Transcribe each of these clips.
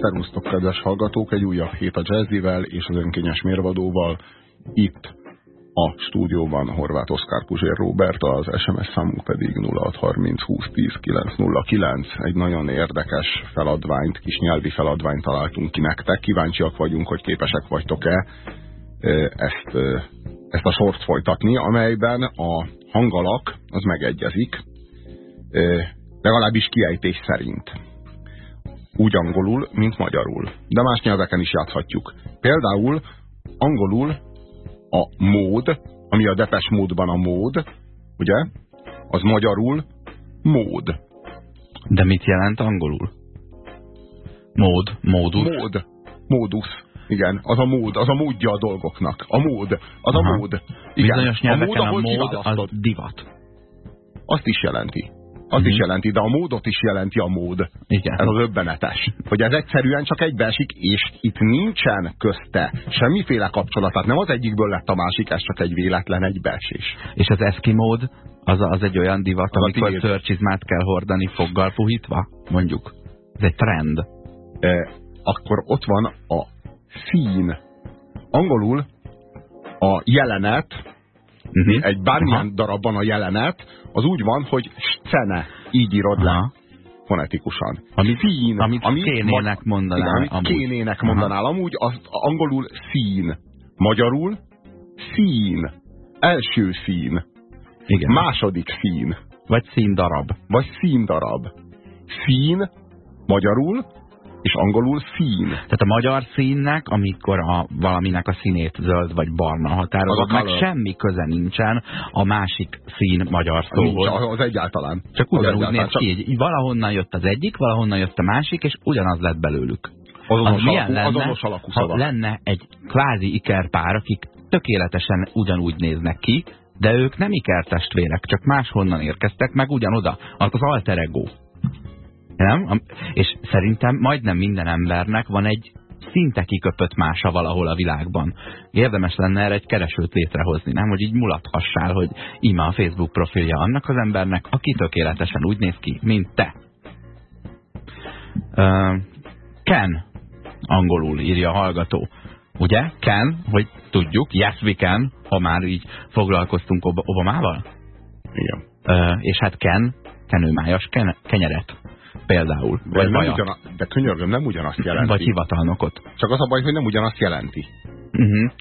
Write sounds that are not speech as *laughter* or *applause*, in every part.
Szervusztok, kedves hallgatók! Egy újabb hét a jazzivel és az önkényes mérvadóval. Itt a stúdióban Horváth Oszkár Puzsér Robert, az SMS számunk pedig 0630 2010 909. Egy nagyon érdekes feladványt, kis nyelvi feladványt találtunk ki nektek. Kíváncsiak vagyunk, hogy képesek vagytok-e ezt, ezt a sort folytatni, amelyben a hangalak az megegyezik, legalábbis kiejtés szerint úgy angolul, mint magyarul. De más nyelveken is játszhatjuk. Például angolul a mód, ami a depes módban a mód, ugye? Az magyarul mód. De mit jelent angolul? Mód, módus. Mód, módusz. Igen, az a mód, az a módja a dolgoknak. A mód, az Aha. a mód. Igen. Bizonyos nyelveken a mód, a mód az divat. Azt is jelenti az is mhm. jelenti, de a módot is jelenti a mód. Igen. Ez az öbbenetes. Hogy ez egyszerűen csak egybeesik, és itt nincsen közte semmiféle kapcsolat. Tehát nem az egyikből lett a másik, ez csak egy véletlen egybeesés. És az eszkimód az, az egy olyan divat, az amikor szörcsizmát kell hordani foggal puhítva, mondjuk. Ez egy trend. E, akkor ott van a szín. Angolul a jelenet, uh. -huh. egy bármilyen Aha. darabban a jelenet, az úgy van, hogy scene, így írod Aha. le fonetikusan. Amit, szín, amit ami, kénének mondanál. Igen, amit amúgy. kénének mondanál. Aha. Amúgy az angolul szín. Magyarul szín. Első szín. Igen. Második szín. Vagy színdarab. Vagy színdarab. Szín, magyarul és angolul szín. Tehát a magyar színnek, amikor a, valaminek a színét zöld vagy barna határozott, meg semmi köze nincsen a másik szín magyar szóhoz. Nincs, az egyáltalán. Csak ugyanúgy néz ki, így valahonnan jött az egyik, valahonnan jött a másik, és ugyanaz lett belőlük. Azonos, az milyen alakú, lenne, azonos alakú ha lenne egy kvázi ikerpár, akik tökéletesen ugyanúgy néznek ki, de ők nem ikertestvérek, csak máshonnan érkeztek, meg ugyanoda. Az az alter ego. Nem? És szerintem majdnem minden embernek van egy szinte kiköpött mása valahol a világban. Érdemes lenne erre egy keresőt létrehozni, nem? Hogy így mulathassál, hogy ima a Facebook profilja annak az embernek, aki tökéletesen úgy néz ki, mint te. Uh, Ken, angolul írja a hallgató. Ugye? Ken, hogy tudjuk, yes we can, ha már így foglalkoztunk Ob Obamával? Igen. Uh, és hát Ken, kenőmájas ken kenyeret például. Vagy nem ugyanaz, de könyörgöm, nem ugyanazt jelenti. Vagy hivatalnokot. Csak az a baj, hogy nem ugyanazt jelenti. Uh mhm. -huh.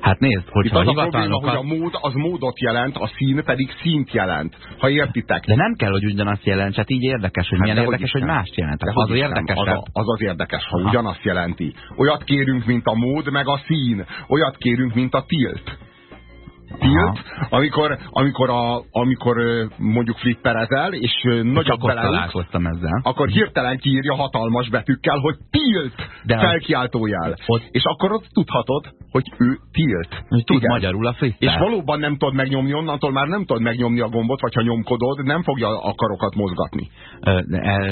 Hát nézd, hogy az a probléma, hogy a mód az módot jelent, a szín pedig színt jelent. Ha értitek. De nem kell, hogy ugyanazt jelent, hát így érdekes, hogy hát milyen érdekes, hogy, hogy mást jelent. Hát az, érdekes, az, a, az az érdekes, ha Aha. ugyanazt jelenti. Olyat kérünk, mint a mód, meg a szín. Olyat kérünk, mint a tilt tilt, amikor, amikor, a, amikor mondjuk flipperezel, és nagyobb beleugsz, ezzel. akkor hirtelen kiírja hatalmas betűkkel, hogy tilt, De felkiáltójel. Ott... És akkor ott tudhatod, hogy ő tilt. Tud Igen. magyarul a flipper. És valóban nem tudod megnyomni, onnantól már nem tudod megnyomni a gombot, vagy ha nyomkodod, nem fogja a karokat mozgatni.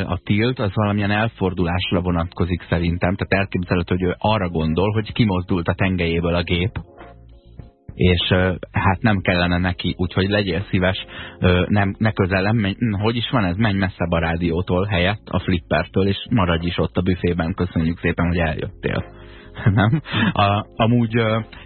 A tilt az valamilyen elfordulásra vonatkozik szerintem, tehát elképzelhető, hogy ő arra gondol, hogy kimozdult a tengelyéből a gép, és hát nem kellene neki, úgyhogy legyél szíves, nem, ne közelem, menj, hogy is van ez, menj messzebb a rádiótól helyett, a flippertől, és maradj is ott a büfében, köszönjük szépen, hogy eljöttél. *laughs* nem? A, amúgy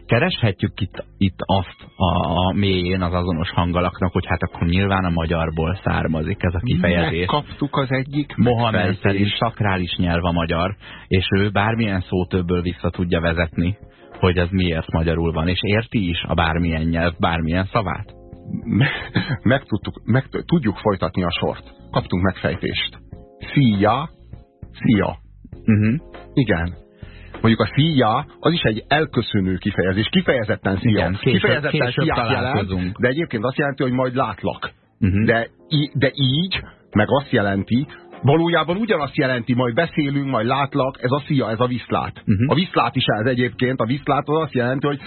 kereshetjük itt, itt azt a, a mélyén az azonos hangalaknak, hogy hát akkor nyilván a magyarból származik ez a kifejezés. Megkaptuk az egyik Mohamed szerint sakrális nyelv a magyar, és ő bármilyen szótöbből vissza tudja vezetni hogy ez miért magyarul van, és érti is a bármilyen nyelv, bármilyen szavát? Meg, tudtuk, meg tudjuk folytatni a sort. Kaptunk megfejtést. Szia, szia. Uh -huh. Igen. Mondjuk a szia, az is egy elköszönő kifejezés. Kifejezetten szia. Igen, később, kifejezetten később jelent, de egyébként azt jelenti, hogy majd látlak. Uh -huh. de, de így, meg azt jelenti, valójában ugyanazt jelenti, majd beszélünk, majd látlak, ez a szia, ez a viszlát. Uh mhm. -huh. A viszlát is ez egyébként, a viszlát az azt jelenti, hogy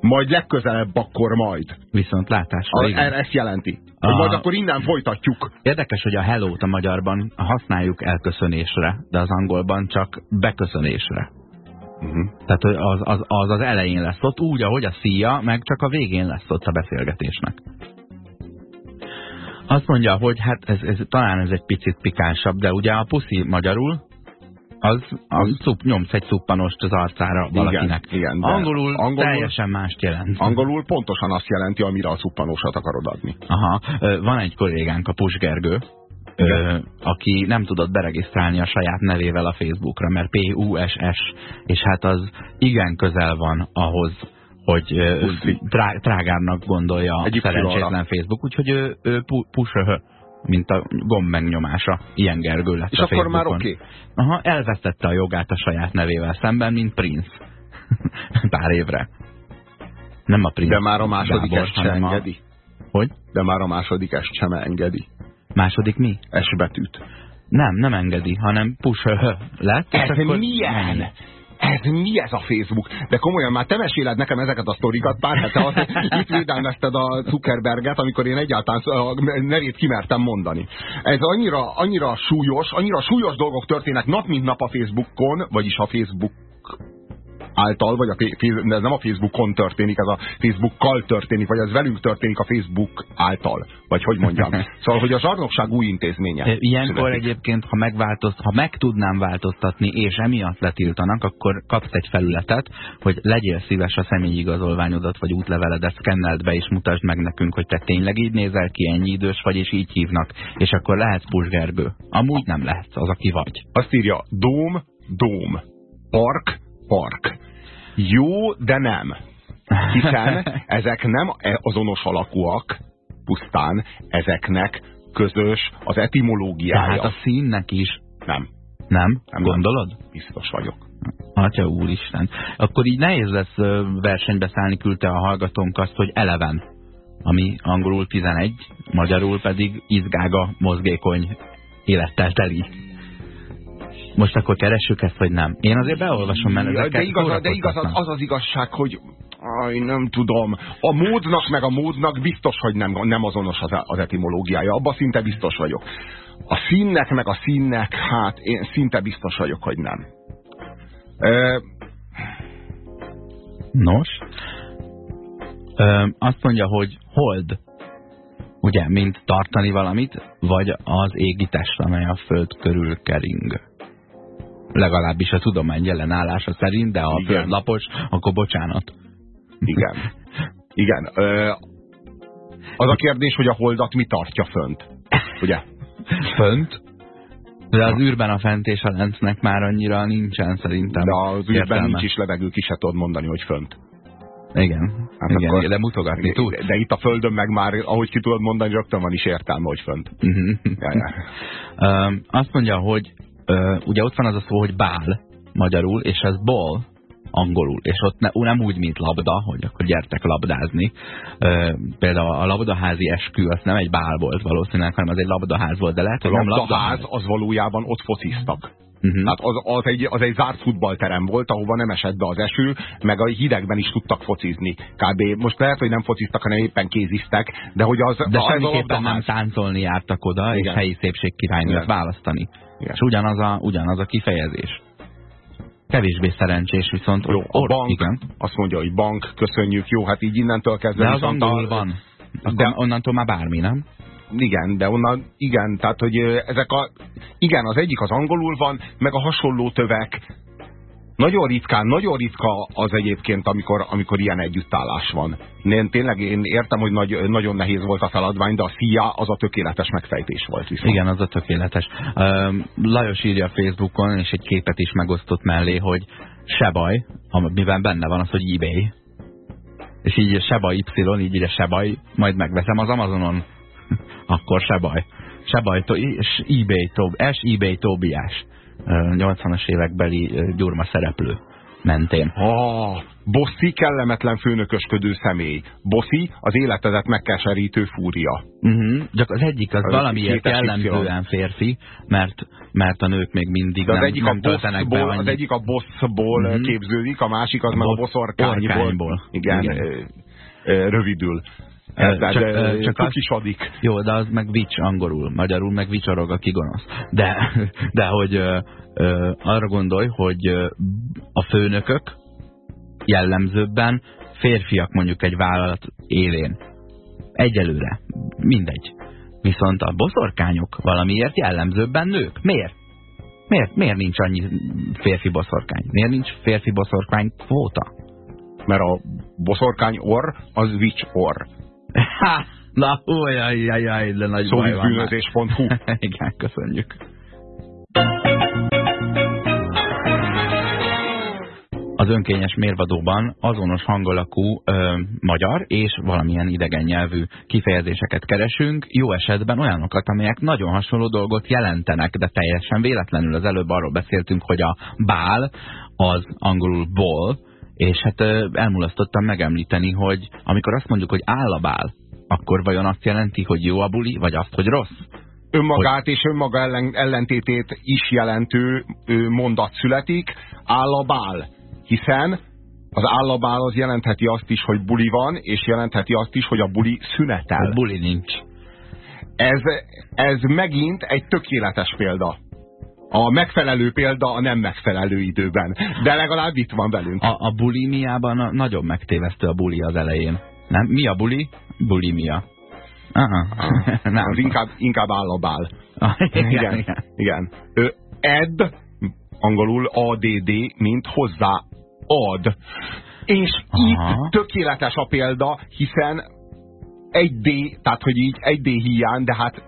majd legközelebb akkor majd. Viszont látásra, a, igen. Ezt jelenti. Hogy majd akkor innen folytatjuk. Érdekes, hogy a hello-t a magyarban használjuk elköszönésre, de az angolban csak beköszönésre. Uh mhm. -huh. Tehát az az, az az elején lesz ott, úgy, ahogy a szia, meg csak a végén lesz ott a beszélgetésnek. Azt mondja, hogy hát ez, ez, talán ez egy picit pikánsabb, de ugye a puszi magyarul? Az, az szup, nyomsz egy szuppanost az arcára valakinek. Igen, igen, angolul, angolul teljesen mást jelent. Angolul pontosan azt jelenti, amire a szuppanósat akarod adni. Aha, van egy kollégánk, a Pusgergő, Ö, aki nem tudott beregisztrálni a saját nevével a Facebookra, mert P-U-S-S, és hát az igen közel van ahhoz, hogy trá, trágábbnak gondolja a szerencsétlen Facebook, úgyhogy ő, ő push mint a gomb megnyomása. Ilyen Gergő lett És a akkor Facebookon. már oké. Okay. Aha, elvesztette a jogát a saját nevével szemben, mint Prince. *laughs* Pár évre. Nem a Prince. De már a második Gábor, sem engedi. A... Hogy? De már a második ezt sem engedi. Második mi? S betűt. Nem, nem engedi, hanem push lett. Ez milyen? Menj ez mi ez a Facebook? De komolyan már te meséled nekem ezeket a sztorikat, pár hete azt, itt védelmezted a Zuckerberget, amikor én egyáltalán nevét kimertem mondani. Ez annyira, annyira súlyos, annyira súlyos dolgok történnek nap mint nap a Facebookon, vagyis a Facebook által, vagy a, ez nem a Facebookon történik, ez a Facebookkal történik, vagy ez velünk történik a Facebook által, vagy hogy mondjam. *laughs* Szóval, hogy a zsarnokság új intézménye. Ilyenkor születik. egyébként, ha, megváltozt, ha meg tudnám változtatni, és emiatt letiltanak, akkor kapsz egy felületet, hogy legyél szíves a személyigazolványodat, vagy útleveledet szkenneld be, és mutasd meg nekünk, hogy te tényleg így nézel ki, ennyi idős vagy, és így hívnak. És akkor lehetsz pusgerbő. Amúgy nem lehetsz az, aki vagy. Azt írja, dóm, dóm, park, park. Jó, de nem. Hiszen *laughs* ezek nem azonos alakúak, pusztán ezeknek közös az etimológiája. Tehát a színnek is. Nem. Nem? nem Gondolod? Nem. Biztos vagyok. Atya úristen. Akkor így nehéz lesz versenybe szállni, küldte a hallgatónk azt, hogy eleven, ami angolul 11, magyarul pedig izgága, mozgékony, élettel teli. Most akkor keressük ezt, vagy nem? Én azért beolvasom, mert ezeket De igaz, de igaz az, az az igazság, hogy aj, nem tudom. A módnak meg a módnak biztos, hogy nem, nem azonos az, az etimológiája. Abban szinte biztos vagyok. A színnek meg a színnek, hát én szinte biztos vagyok, hogy nem. E... Nos, ö, azt mondja, hogy hold, ugye, mint tartani valamit, vagy az égi test, amely a föld körül kering legalábbis a tudomány jelenállása szerint, de ha Igen. lapos, akkor bocsánat. Igen. Igen. Ö, az a kérdés, hogy a holdat mi tartja fönt. Ugye? Fönt? De az űrben a fent és a lencnek már annyira nincsen szerintem. De az űrben értelme. nincs is levegő, ki se tudod mondani, hogy fönt. Igen, hát igen akkor, de mutogatni tud. De itt a földön meg már, ahogy ki tudod mondani, rögtön van is értelme, hogy fönt. Uh mhm. -huh. ja, ja. Uh, azt mondja, hogy ugye ott van az a szó, hogy bál magyarul, és ez ball angolul, és ott ne, nem úgy, mint labda, hogy akkor gyertek labdázni. Ö, például a labdaházi eskü, az nem egy bál volt valószínűleg, hanem az egy labdaház volt, de lehet, hogy a labdaház, labdaház az valójában ott fociztak. Uh -huh. Tehát az, az, egy, az egy zárt futballterem volt, ahova nem esett be az eső, meg a hidegben is tudtak focizni. Kb. Most lehet, hogy nem fociztak, hanem éppen kéziztek, de hogy az, de az semmiképpen nem táncolni jártak oda, Igen. és helyi szépség királynőt választani. És ugyanaz a, ugyanaz a kifejezés. Kevésbé szerencsés viszont. Jó, a bank, igen. azt mondja, hogy bank, köszönjük, jó, hát így innentől kezdve. De az angol van. Akkor de onnantól már bármi, nem? Igen, de onnan, igen, tehát, hogy ezek a, igen, az egyik az angolul van, meg a hasonló tövek, nagyon ritkán, nagyon ritka az egyébként, amikor, amikor ilyen együttállás van. Én tényleg én értem, hogy nagy, nagyon nehéz volt a feladvány, de a szia az a tökéletes megfejtés volt viszont. Igen, az a tökéletes. Lajos írja a Facebookon, és egy képet is megosztott mellé, hogy se baj, amiben benne van az, hogy eBay. És így se baj Y, így ide se baj, majd megveszem az Amazonon. *laughs* Akkor se baj. Se baj, és eBay, S eBay Tobiás. 80-as évekbeli gyurma szereplő mentén. Ah, Bosszi kellemetlen főnökösködő személy. Bosszi az életedet megkeserítő fúria. Uh mhm, -huh. Csak az egyik az, az valamiért jellemzően férfi, mert, mert a nők még mindig De az nem, egyik nem a töltenek be Az egyik a bossból uh mhm. -huh. képződik, a másik az a meg a bosszorkányból. Igen, Igen. rövidül. Ez, csak, de, csak az, is adik. Jó, de az meg vics angolul, magyarul meg vicsorog, aki gonosz. De, *laughs* de hogy ö, ö, arra gondolj, hogy a főnökök jellemzőbben férfiak mondjuk egy vállalat élén. Egyelőre. Mindegy. Viszont a boszorkányok valamiért jellemzőbben nők. Miért? Miért, miért nincs annyi férfi boszorkány? Miért nincs férfi boszorkány kvóta? Mert a boszorkány orr az witch orr. Ha! Na, ojjajjajjaj, de nagy baj van. *laughs* Igen, köszönjük. Az önkényes mérvadóban azonos hangolakú ö, magyar és valamilyen idegen nyelvű kifejezéseket keresünk, jó esetben olyanokat, amelyek nagyon hasonló dolgot jelentenek, de teljesen véletlenül. Az előbb arról beszéltünk, hogy a bál az angolul ball, és hát elmulasztottam megemlíteni, hogy amikor azt mondjuk, hogy áll a bál, akkor vajon azt jelenti, hogy jó a buli, vagy azt, hogy rossz? önmagát és önmaga ellen, ellentétét is jelentő mondat születik, áll a bál. Hiszen az állabál az jelentheti azt is, hogy buli van, és jelentheti azt is, hogy a buli szünetel. A buli nincs. Ez, ez megint egy tökéletes példa. A megfelelő példa a nem megfelelő időben. De legalább itt van velünk. A, a bulimiában nagyon megtévesztő a buli az elején. Nem? Mi a buli? Bulimia. Aha. *laughs* Nem. Az inkább, inkább állabál. *laughs* Ah, igen, Igen. igen. igen. Ö, ed, angolul ADD, mint hozzá ad. És Aha. itt tökéletes a példa, hiszen egy D, tehát hogy így egy D hiány, de hát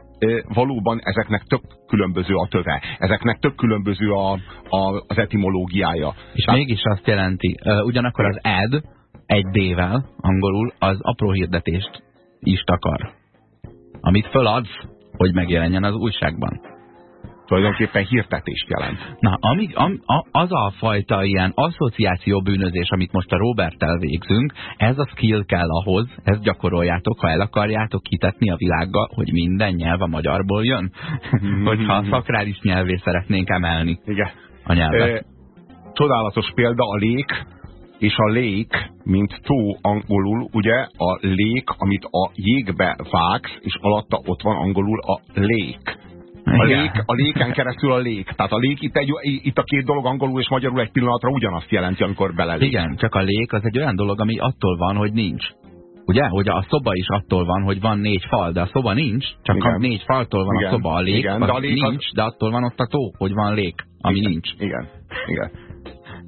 valóban ezeknek tök különböző a töve. Ezeknek tök különböző a, a, az etimológiája. És Tehát- mégis azt jelenti, ugyanakkor az ad egy D-vel, angolul, az apró hirdetést is takar. Amit föladsz, hogy megjelenjen az újságban. Tulajdonképpen hirdetést jelent. Na, ami, am, a, az a fajta ilyen asszociáció bűnözés, amit most a Roberttel végzünk, ez a skill kell ahhoz, ezt gyakoroljátok, ha el akarjátok hitetni a világgal, hogy minden nyelv a magyarból jön. *laughs* Hogyha a szakrális nyelvé szeretnénk emelni Igen. a nyelvet. Ö, csodálatos példa a lék, és a lék, mint tó angolul, ugye a lék, amit a jégbe vágsz, és alatta ott van angolul a lék. A, Igen. lék, a léken keresztül a lék. Tehát a lék itt, egy, itt a két dolog angolul és magyarul egy pillanatra ugyanazt jelenti, amikor belelép. Igen, csak a lék az egy olyan dolog, ami attól van, hogy nincs. Ugye? Hogy a szoba is attól van, hogy van négy fal, de a szoba nincs, csak Igen. ha négy faltól van Igen. a szoba, a lég, Igen, az de a az- nincs, de attól van ott a tó, hogy van lék, ami Igen. nincs. Igen. Igen.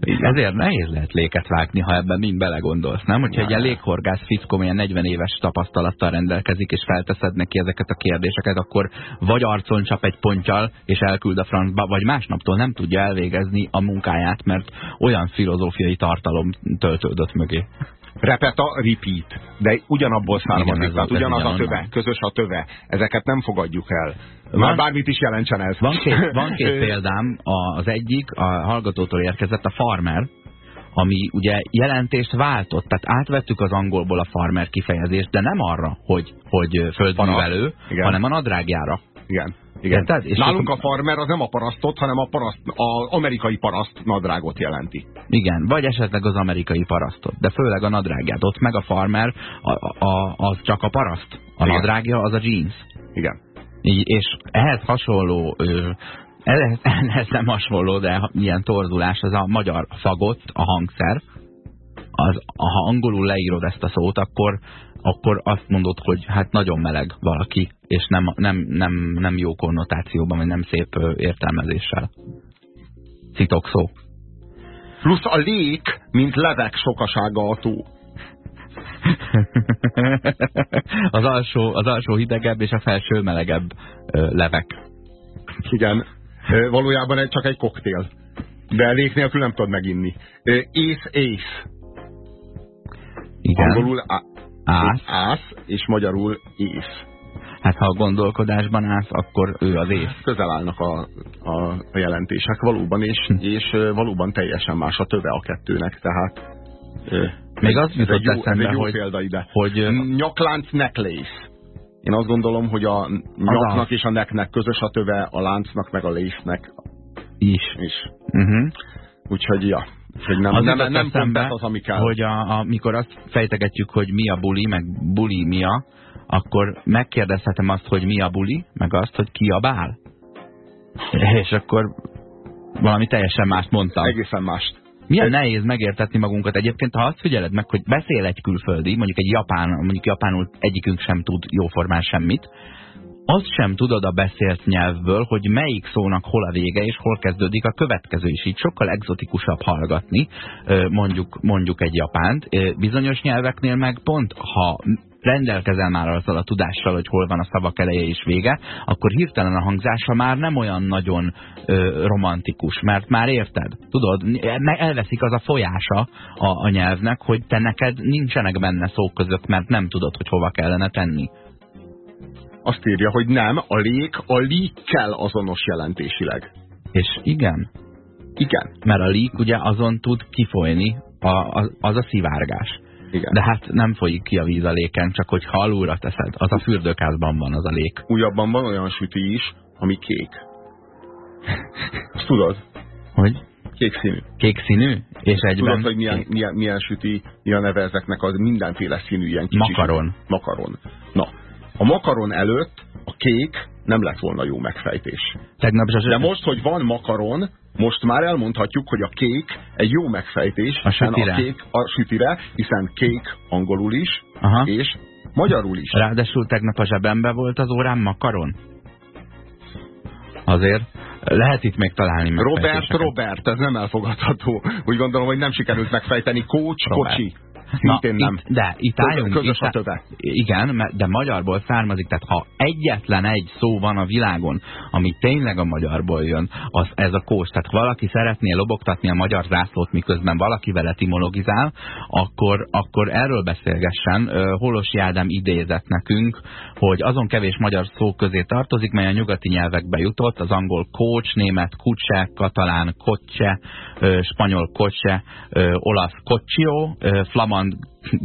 Ezért nehéz lehet léket vágni, ha ebben mind belegondolsz, nem? Hogyha Ja, egy ilyen léghorgász fickó, ilyen 40 éves tapasztalattal rendelkezik, és felteszed neki ezeket a kérdéseket, akkor vagy arcon csap egy pontjal, és elküld a francba, vagy másnaptól nem tudja elvégezni a munkáját, mert olyan filozófiai tartalom töltődött mögé. Repeta, repeat. De ugyanabból származik, Igen, tehát ugyanaz a töve, közös a töve. Ezeket nem fogadjuk el. Van- Már bármit is jelentsen ez. Van két, *laughs* van két példám, az egyik a hallgatótól érkezett, a farmer, ami ugye jelentést váltott, tehát átvettük az angolból a farmer kifejezést, de nem arra, hogy, hogy földművelő, hanem a nadrágjára. Igen. Igen. Érted? És Nálunk a farmer az nem a parasztot, hanem a paraszt, az amerikai paraszt nadrágot jelenti. Igen, vagy esetleg az amerikai parasztot, de főleg a nadrágját. Ott meg a farmer, a, a, az csak a paraszt. A Igen. nadrágja az a jeans. Igen. Így, és ehhez hasonló, ö, ehhez, *laughs* ehhez nem hasonló, de ilyen torzulás, az a magyar fagott, a hangszer. Az, ha angolul leírod ezt a szót, akkor, akkor azt mondod, hogy hát nagyon meleg valaki, és nem, nem, nem, nem jó konnotációban, vagy nem szép értelmezéssel. Citok szó. Plusz a lék, mint levek sokasága a tó. *laughs* az, alsó, az alsó hidegebb és a felső melegebb levek. Igen. Valójában egy- csak egy koktél. De lék nélkül nem tudod meginni. Ész, ész. Igen. Angolul á- Ász. ász, és magyarul ész. Hát ha a gondolkodásban állsz, akkor ő az ész. Közel állnak a, a, a jelentések valóban, és, Hm. és valóban teljesen más a töve a kettőnek, tehát Még az jutott eszembe, jó hogy- példa ide. Hogy Nyaklánc necklace. Én azt gondolom, hogy a nyaknak és a necknek közös a töve, a láncnak meg a lésznek is. is. Uh -huh. Úgyhogy ja, hogy nem, Az nem, nem ez az, ami kell. hogy a, a, mikor azt fejtegetjük, hogy mi a buli, meg buli mi a, akkor megkérdezhetem azt, hogy mi a buli, meg azt, hogy ki a bál. *laughs* És akkor valami teljesen mást mondtam. Egészen mást. Milyen nehéz megértetni magunkat. Egyébként, ha azt figyeled meg, hogy beszél egy külföldi, mondjuk egy japán, mondjuk japánul egyikünk sem tud jóformán semmit, azt sem tudod a beszélt nyelvből, hogy melyik szónak hol a vége, és hol kezdődik a következő is. Így sokkal egzotikusabb hallgatni, mondjuk, mondjuk egy japánt. Bizonyos nyelveknél meg pont, ha rendelkezel már azzal a tudással, hogy hol van a szavak eleje és vége, akkor hirtelen a hangzása már nem olyan nagyon ö, romantikus, mert már érted, tudod, elveszik az a folyása a, a nyelvnek, hogy te neked nincsenek benne szóközök, mert nem tudod, hogy hova kellene tenni. Azt írja, hogy nem, a lék a líkkel azonos jelentésileg. És igen. Igen. Mert a lík ugye azon tud kifolyni, a, a, az a szivárgás. Igen. De hát nem folyik ki a víz a léken, csak hogy alulra teszed. Az a fürdőkázban van az a lék. Újabban van olyan süti is, ami kék. *laughs* Azt tudod? Hogy? Kék színű. Kék színű? És egyben... Tudod, hogy milyen, milyen, milyen süti, milyen neve ezeknek az mindenféle színű ilyen kicsi Makaron. Makaron. Na, a makaron előtt a kék nem lett volna jó megfejtés. Tegnap De most, hogy van makaron, most már elmondhatjuk, hogy a kék egy jó megfejtés, a sütire. a kék a sütire, hiszen kék angolul is, Aha. és magyarul is. Ráadásul tegnap a zsebembe volt az órám makaron. Azért lehet itt még találni Robert, Robert, ez nem elfogadható. Úgy gondolom, hogy nem sikerült megfejteni. Kócs, kocsi. Szintén nem. Itt, de itt álljunk. Közös itt, a töve. Igen, de magyarból származik, tehát ha egyetlen egy szó van a világon, ami tényleg a magyarból jön, az ez a kós. Tehát valaki szeretné lobogtatni a magyar zászlót, miközben valakivel etimologizál, akkor, akkor erről beszélgessen. Holosi Ádám idézett nekünk, hogy azon kevés magyar szó közé tartozik, mely a nyugati nyelvekbe jutott, az angol coach, német kutse, katalán kocse, spanyol kocse, olasz kocsió, flamand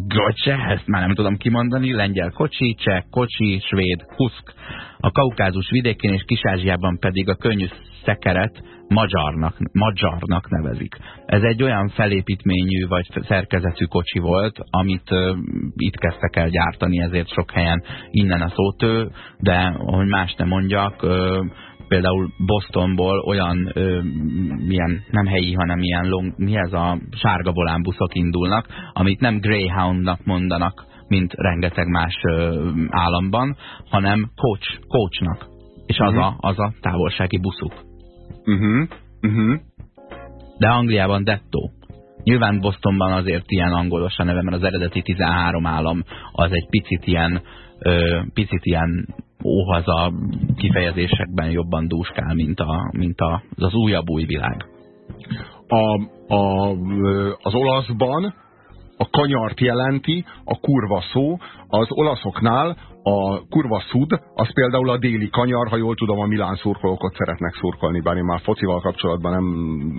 gocse, ezt már nem tudom kimondani, lengyel kocsi, cseh kocsi, svéd kuszk, a kaukázus vidékén és Kis-Ázsiában pedig a könnyű szekeret magyarnak, magyarnak nevezik. Ez egy olyan felépítményű vagy szerkezetű kocsi volt, amit uh, itt kezdtek el gyártani, ezért sok helyen innen a szótő, de hogy más nem mondjak, uh, például Bostonból olyan, ö, milyen, nem helyi, hanem ilyen long, mi ez a sárga volánbuszok indulnak, amit nem Greyhoundnak mondanak, mint rengeteg más ö, államban, hanem coach, coachnak. És az, uh -huh. a, az a távolsági buszuk. Uh -huh. Uh -huh. De Angliában Detto. Nyilván Bostonban azért ilyen angolos a neve, mert az eredeti 13 állam az egy picit ilyen, picit ilyen óhaza kifejezésekben jobban dúskál, mint, a, mint a, az újabb új világ. A, a, az olaszban a kanyart jelenti, a kurva szó, az olaszoknál a kurva szud, az például a déli kanyar, ha jól tudom, a Milán szurkolók ott szeretnek szurkolni, bár én már focival kapcsolatban nem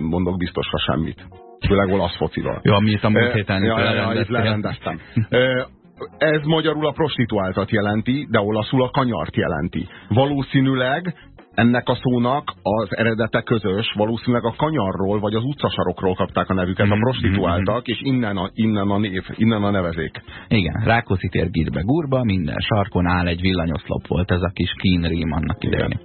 mondok biztosra semmit. Főleg olasz focival. Jó, amit a múlt héten ja, ja, ja, lerendeztem. *laughs* ez magyarul a prostituáltat jelenti, de olaszul a kanyart jelenti. Valószínűleg ennek a szónak az eredete közös, valószínűleg a kanyarról vagy az utcasarokról kapták a nevüket mm -hmm. a prostituáltak, és innen a, innen a név, innen a nevezék. Igen, Rákóczi tér gírbe gurba, minden sarkon áll egy villanyoszlop volt ez a kis kínrím annak idején.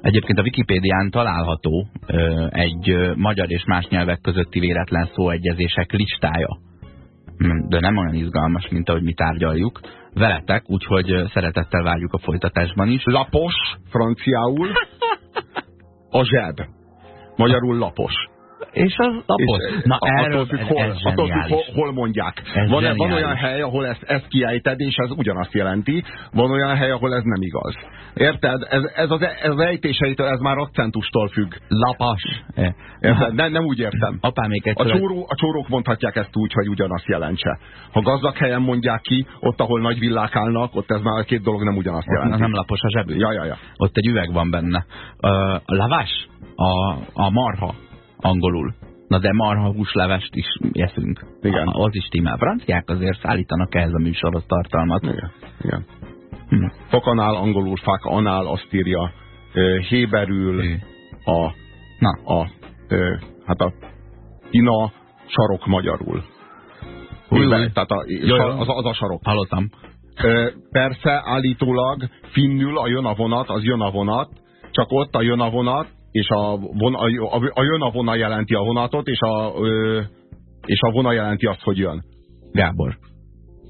Egyébként a Wikipédián található ö, egy ö, magyar és más nyelvek közötti véletlen szóegyezések listája de nem olyan izgalmas, mint ahogy mi tárgyaljuk veletek, úgyhogy szeretettel várjuk a folytatásban is. Lapos, franciául, *laughs* a zseb. Magyarul lapos. És az lapos. És Na erről, függ, hol, ez attól függ, hol, hol mondják. van, -e, van olyan hely, ahol ezt, ezt kiejted, és ez ugyanazt jelenti, van olyan hely, ahol ez nem igaz. Érted? Ez, ez, az, ez az ejtéseitől, ez már accentustól függ. Lapas. Érted? Nem, nem úgy értem. Apámék a, csóró, a csórók mondhatják ezt úgy, hogy ugyanazt jelentse. Ha gazdag helyen mondják ki, ott, ahol nagy villák állnak, ott ez már a két dolog nem ugyanazt jelenti. Nem lapos a zsebű. Ja, ja, ja. Ott egy üveg van benne. A lavás, a, a marha, angolul. Na de marha húslevest is eszünk. Igen. A, az is timmel. Franciák azért szállítanak ehhez a műsoros tartalmat. Igen. Igen. Hm. Fakanál, angolul fák, anál azt írja, héberül a, Na. a, hát a ina sarok magyarul. Új, új. Tehát a, Jaj, az, az a sarok. Hallottam. Persze, állítólag finnül a jön a vonat, az jön a vonat, csak ott a jön a vonat, és a, von, a, a, a jön a vona jelenti a vonatot, és a, ö, és a vona jelenti azt, hogy jön. Gábor.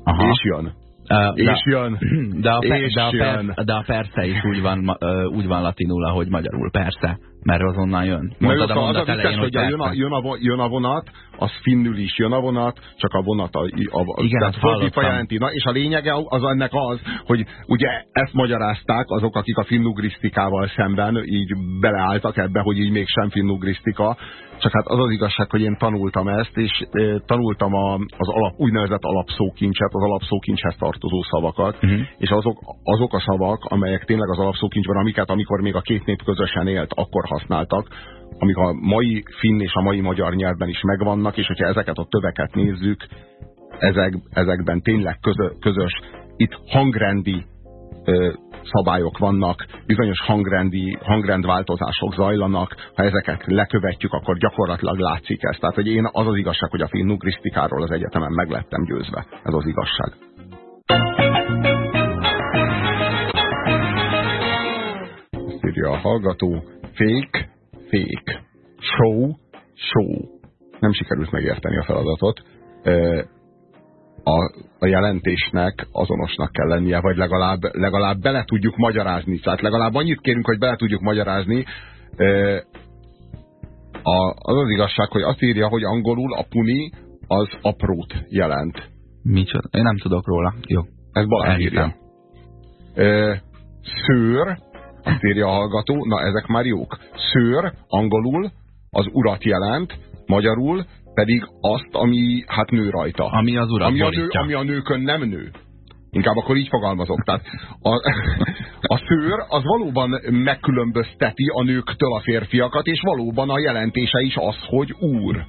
Aha. És jön. Uh, és de, jön. De a, pe, és de, a jön. per, de a persze is úgy van, uh, úgy van latinul, ahogy magyarul. Persze, mert azonnal jön. Mondtad a a az a mondat vicces, hogy jön, a, jön, a, jön a vonat, az finnül is jön a vonat, csak a vonat a, a, Igen, tehát azt fordítva jelenti. Na, és a lényege az ennek az, hogy ugye ezt magyarázták azok, akik a finnugrisztikával szemben így beleálltak ebbe, hogy így mégsem finnugrisztika, csak hát az az igazság, hogy én tanultam ezt, és e, tanultam a, az alap, úgynevezett alapszókincset, az alapszókincshez tartozó szavakat, Mhm. és azok, azok a szavak, amelyek tényleg az alapszókincsben, amiket amikor még a két nép közösen élt, akkor használtak, amik a mai finn és a mai magyar nyelvben is megvannak, és hogyha ezeket a töveket nézzük, ezek, ezekben tényleg közö, közös, itt hangrendi ö, szabályok vannak, bizonyos hangrendi, hangrendváltozások zajlanak, ha ezeket lekövetjük, akkor gyakorlatilag látszik ez. Tehát, hogy én az az igazság, hogy a finnugrisztikáról az egyetemen meg győzve. Ez az igazság. Azt írja a hallgató, fake, fake, show, show. Nem sikerült megérteni a feladatot. A, a jelentésnek azonosnak kell lennie, vagy legalább, legalább bele tudjuk magyarázni. Tehát legalább annyit kérünk, hogy bele tudjuk magyarázni. A, az az igazság, hogy azt írja, hogy angolul a puni az aprót jelent. Micsoda? Én nem tudok róla. Jó. Ez Balázs írja. Ö, szőr, azt írja a hallgató, na ezek már jók. Szőr, angolul, az urat jelent, magyarul pedig azt, ami hát nő rajta. Ami az urat ami a, nő, ami a nőkön nem nő. Inkább akkor így fogalmazok. Tehát a, a szőr az valóban megkülönbözteti a nőktől a férfiakat, és valóban a jelentése is az, hogy úr.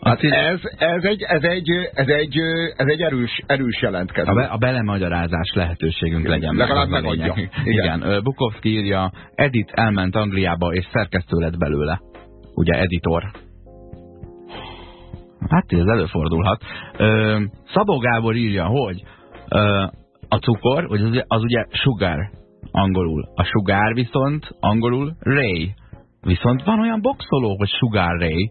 Hát ez, ez, egy, ez, egy, ez, egy, ez egy erős, erős jelentkezés. A, be, a belemagyarázás lehetőségünk legyen. legalább meg, megadja. Igen. Igen. Bukowski írja, Edit elment Angliába, és szerkesztő lett belőle. Ugye editor. Hát ez előfordulhat. Szabó Gábor írja, hogy a cukor, hogy az, az ugye sugar angolul. A sugar viszont angolul Ray. Viszont van olyan boxoló, hogy Sugar Ray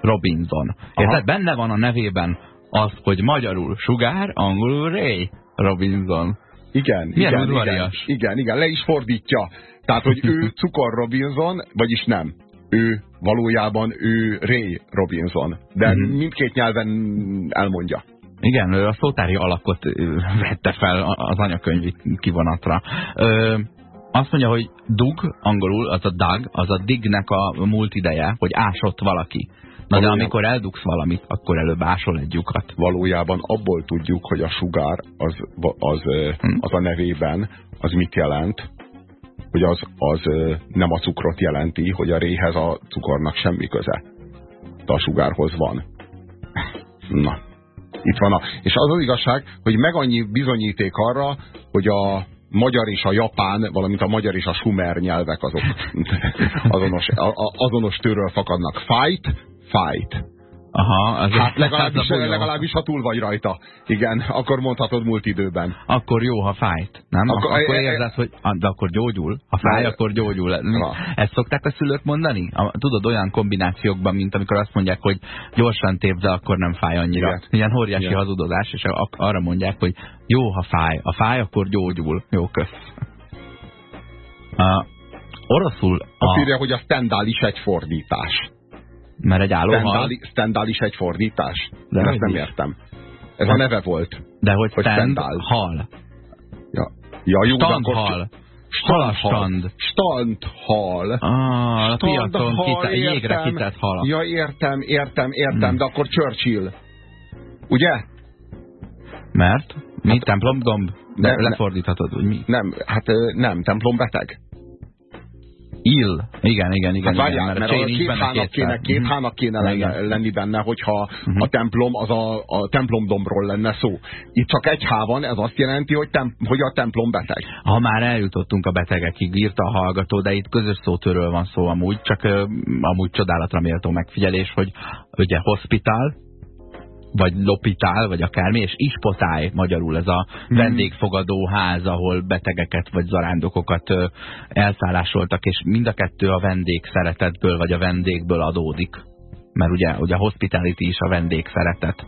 Robinson. Érted? Benne van a nevében az, hogy magyarul Sugar, angolul Ray Robinson. Igen, Milyen igen, igen, udvarias. igen, igen, le is fordítja. Tehát, hogy ő *laughs* Cukor Robinson, vagyis nem. Ő valójában ő Ray Robinson. De Mhm. mindkét nyelven elmondja. Igen, ő a szótári alakot vette fel az anyakönyvi kivonatra. Ö, azt mondja, hogy dug, angolul, az a dag, az a dignek a múlt ideje, hogy ásott valaki. Na de amikor eldugsz valamit, akkor előbb ásol egy lyukat. Valójában abból tudjuk, hogy a sugár az, az, Hm. az a nevében, az mit jelent, hogy az, az nem a cukrot jelenti, hogy a réhez a cukornak semmi köze. De a sugárhoz van. *laughs* Na, itt van a... És az az igazság, hogy meg annyi bizonyíték arra, hogy a magyar és a japán, valamint a magyar és a sumer nyelvek azok *laughs* azonos, a, a, azonos tőről fakadnak. Fight, fight. Aha, az Hát legalábbis, az legalábbis ha túl vagy rajta. Igen, akkor mondhatod múlt időben. Akkor jó, ha fájt. Nem? Akkor- Akkor, e- e- érzed, hogy ah, de akkor gyógyul. Ha fáj, Na, akkor gyógyul. na. Ezt szokták a szülők mondani? A, tudod, olyan kombinációkban, mint amikor azt mondják, hogy gyorsan tép, de akkor nem fáj annyira. Igen. Ilyen óriási Igen. hazudozás, és arra mondják, hogy jó, ha fáj. A fáj, akkor gyógyul. Jó, kösz. A, oroszul, Azt a, írja, hogy a standál is egy fordítás. Mert egy állóhal, Standál, standál is egy fordítás? De De ezt nem is? értem. Ez a neve volt. de hogy, hogy stand, standál. hal. Ja, ja jó, de Standhal. Hal a Standhal. stand. Standhal. Ah, a piacon kite, jégre kitett hal. Ja, értem, értem, értem, Hmm. de akkor Churchill. Ugye? Mert? Mi? Hát, templomdomb? Ne- De ne- lefordíthatod, hogy mi? Nem, hát nem, templombeteg. Ill. Igen, igen, igen. Hát várjál, igen, mert a a J nincs két benne hának kétszer. kéne, két Mhm. kéne lenne, lenni benne, hogyha Mhm. a templom az a, a templomdombról lenne szó. Itt csak egy H van, ez azt jelenti, hogy, tem, hogy a templom beteg. Ha már eljutottunk a betegekig, írta a hallgató, de itt közös szótörről van szó amúgy, csak amúgy csodálatra méltó megfigyelés, hogy ugye hospital, vagy lopitál, vagy akármi, és ispotály magyarul ez a Hmm. vendégfogadó ház, ahol betegeket vagy zarándokokat elszállásoltak, és mind a kettő a vendég szeretetből, vagy a vendégből adódik. Mert ugye, ugye a hospitality is a vendég szeretet.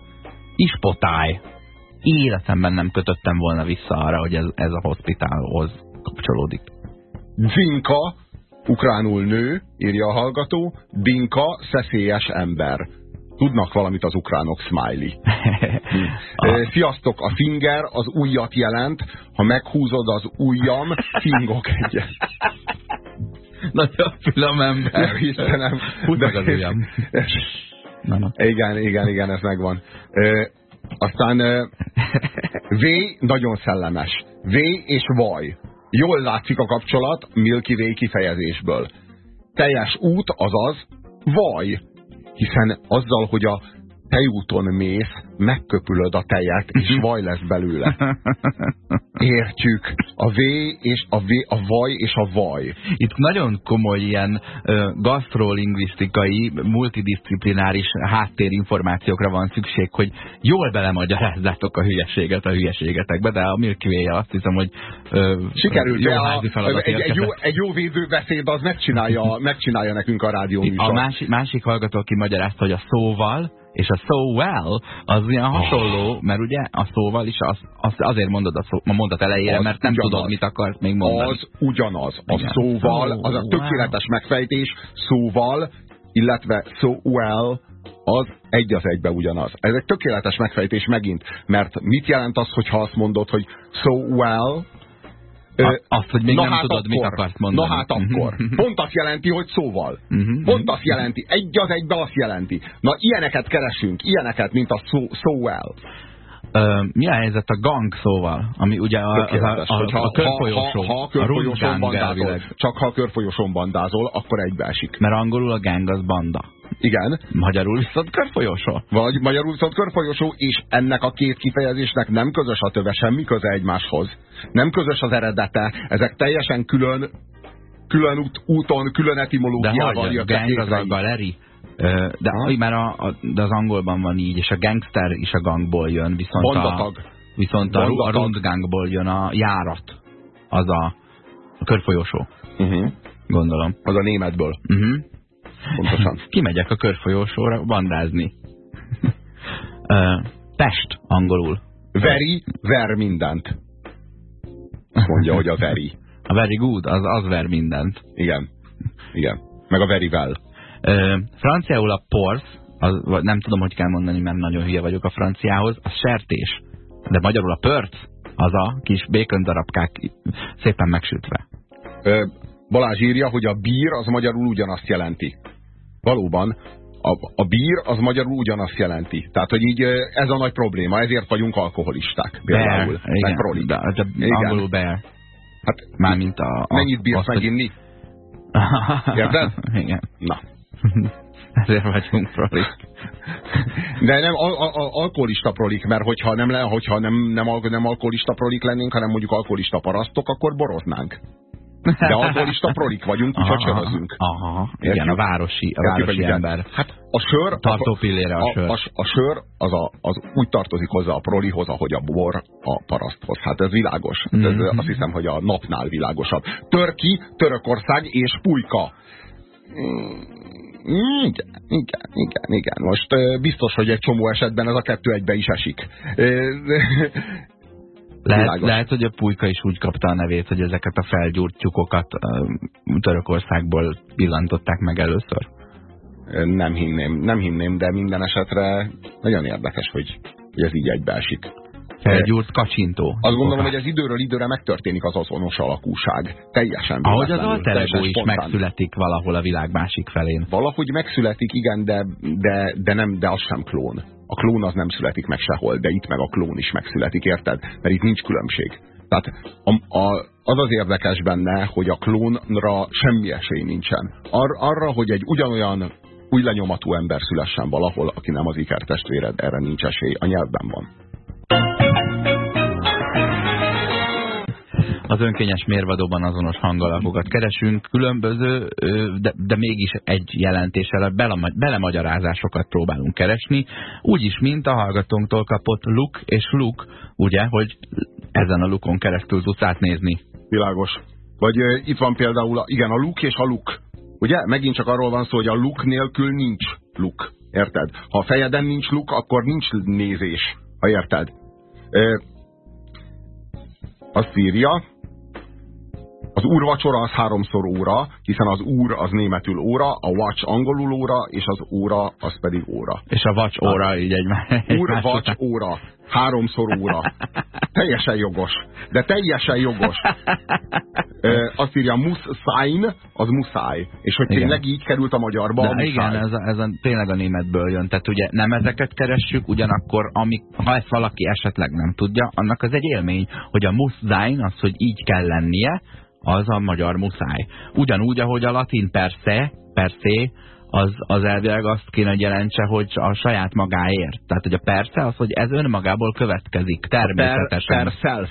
Ispotály. életemben nem kötöttem volna vissza arra, hogy ez, ez a hospitálhoz kapcsolódik. Zinka, ukránul nő, írja a hallgató, Dinka, szeszélyes ember. Tudnak valamit az ukránok, smiley. *laughs* Hm. Sziasztok, a finger az ujjat jelent, ha meghúzod az ujjam, fingok egyet. *laughs* Nagyon finom ember. Ja, Istenem. Húzd az ujjam. Na, na. Igen, igen, igen, ez megvan. Ö, aztán ö, V nagyon szellemes. V és vaj. Jól látszik a kapcsolat Milky Way kifejezésből. Teljes út azaz vaj. Hiszen azzal, hogy a tejúton mész, megköpülöd a tejet, és Mhm. vaj lesz belőle. Értjük. A V és a, v, a vaj és a vaj. Itt nagyon komoly ilyen ö, gasztrolingvisztikai, multidisciplináris háttérinformációkra van szükség, hogy jól belemagyarázzátok a hülyeséget a hülyeségetekbe, de a Milky way azt hiszem, hogy ö, Sikerült, jó a, egy, egy, jó, egy jó védőbeszéd az megcsinálja, megcsinálja nekünk a rádió műsor. A másik, másik hallgató, aki magyarázta, hogy a szóval és a so well az ilyen hasonló, mert ugye a szóval is az, az azért mondod a, szó, a mondat elejére, Az mert nem ugyanaz. tudod, mit akarsz még mondani. Az ugyanaz. A Igen. szóval, az a tökéletes megfejtés, szóval, illetve so well, az egy az egybe ugyanaz. Ez egy tökéletes megfejtés megint, mert mit jelent az, hogyha azt mondod, hogy so well, azt, hogy még na nem hát tudod, mit akkor, akarsz mondani. Na hát akkor. Pont azt jelenti, hogy szóval. Mhm. Pont azt jelenti. Egy az egybe azt jelenti. Na ilyeneket keresünk. Ilyeneket, mint a so, so well. Ö, mi a helyzet a gang szóval, ami ugye a, az a, Tökéletes. a, Hogyha- a körfolyosó, ha, ha, ha a a körfolyosón bandázol, csak ha a körfolyosón bandázol, akkor egybeesik. Mert angolul a gang az banda. Igen, Magyarul viszont körfolyosó. vagy magyarul viszont körfolyosó, és ennek a két kifejezésnek nem közös a töve, semmi köze egymáshoz. Nem közös az eredete, ezek teljesen külön, külön út, úton, külön De etimológiával hogy a gang az a galeri. De, Ha? már a, a, de az angolban van így, és a gangster is a gangból jön, viszont a, Bandatag. viszont a, ru- a Bandatag. rundgangból jön a járat. Az a, a körfolyosó, Uh-huh. gondolom. Az a németből, Uh -huh. pontosan. *laughs* Kimegyek a körfolyósóra bandázni. Ö, Pest angolul. Veri, ver mindent. Mondja, hogy a veri. A very good, az, az ver mindent. Igen. Igen. Meg a verivel. Ö, franciául a porsz, az, nem tudom, hogy kell mondani, mert nagyon hülye vagyok a franciához, a sertés. De magyarul a pörc, az a kis bacon darabkák szépen megsütve. Ö, Balázs írja, hogy a bír az magyarul ugyanazt jelenti. Valóban, a, a bír az magyarul ugyanazt jelenti. Tehát, hogy így ez a nagy probléma, ezért vagyunk alkoholisták. Például. Meg igen, prolik. de, de Igen. angolul. Hát, Mármint a... a mennyit bírsz azt, meginni? *laughs* Érted? igen. Na. *laughs* Ezért vagyunk prolik. De nem al al alkoholista prolik, mert hogyha nem, le, hogyha nem, nem, nem alkoholista prolik lennénk, hanem mondjuk alkoholista parasztok, akkor boroznánk. De alkoholista prolik vagyunk, úgyhogy sörözünk. Aha, Értjük? igen, a városi, a Értjük, városi igen. ember. Hát a sör... Tartó a, pillére a sör. A, a, a sör az, a, az úgy tartozik hozzá a prolihoz, ahogy a bor a paraszthoz. Hát ez világos. Hát ez, Mhm. azt hiszem, hogy a napnál világosabb. Törki, Törökország és Pulyka. Mm, Igen, igen, igen, igen. Most biztos, hogy egy csomó esetben ez a kettő egybe is esik. Lehet, Világos. lehet, hogy a pulyka is úgy kapta a nevét, hogy ezeket a felgyúrt tyukokat Törökországból pillantották meg először. Nem hinném, nem hinném, de minden esetre nagyon érdekes, hogy, hogy ez így egybeesik. Felgyúrt kacsintó. Azt gondolom, hogy ez időről időre megtörténik az azonos alakúság. Teljesen Ahogy az véletlenül, alter teljesen ego is megszületik valahol a világ másik felén. Valahogy megszületik, igen, de, de, de, nem, de az sem klón. A klón az nem születik meg sehol, de itt meg a klón is megszületik, érted? Mert itt nincs különbség. Tehát a, a, az az érdekes benne, hogy a klónra semmi esély nincsen. Ar, arra, hogy egy ugyanolyan új lenyomatú ember szülessen valahol, aki nem az ikertestvéred, erre nincs esély, a nyelvben van. Az önkényes mérvadóban azonos hangalakokat keresünk, különböző, ö, de, de mégis egy jelentéssel belema- belemagyarázásokat próbálunk keresni, úgyis, mint a hallgatónktól kapott Luk és Luk, ugye, hogy ezen a lukon keresztül tudsz átnézni. Világos. Vagy ö, itt van például, a, igen, a luk és a luk. Ugye? Megint csak arról van szó, hogy a luk nélkül nincs luk. Érted? Ha a fejeden nincs luk, akkor nincs nézés. Ha érted? Azt írja, az úrvacsora az háromszor óra, hiszen az úr az németül óra, a watch angolul óra, és az óra az pedig óra. És a watch óra így egy, egy Úr, watch, óra. Háromszor óra. Teljesen jogos. De teljesen jogos. *laughs* Ö, azt írja, musz sign, az muszáj. És hogy tényleg így került a magyarba, De a igen, ez, a, ez a, tényleg a németből jön. Tehát ugye nem ezeket keressük, ugyanakkor amik, ha ezt valaki esetleg nem tudja, annak az egy élmény, hogy a musz sein, az, hogy így kell lennie, az a magyar muszáj. Ugyanúgy, ahogy a latin persze, persze, az, az elvileg azt kéne, hogy jelentse, hogy a saját magáért. Tehát, hogy a persze az, hogy ez önmagából következik, természetesen. Per, per self.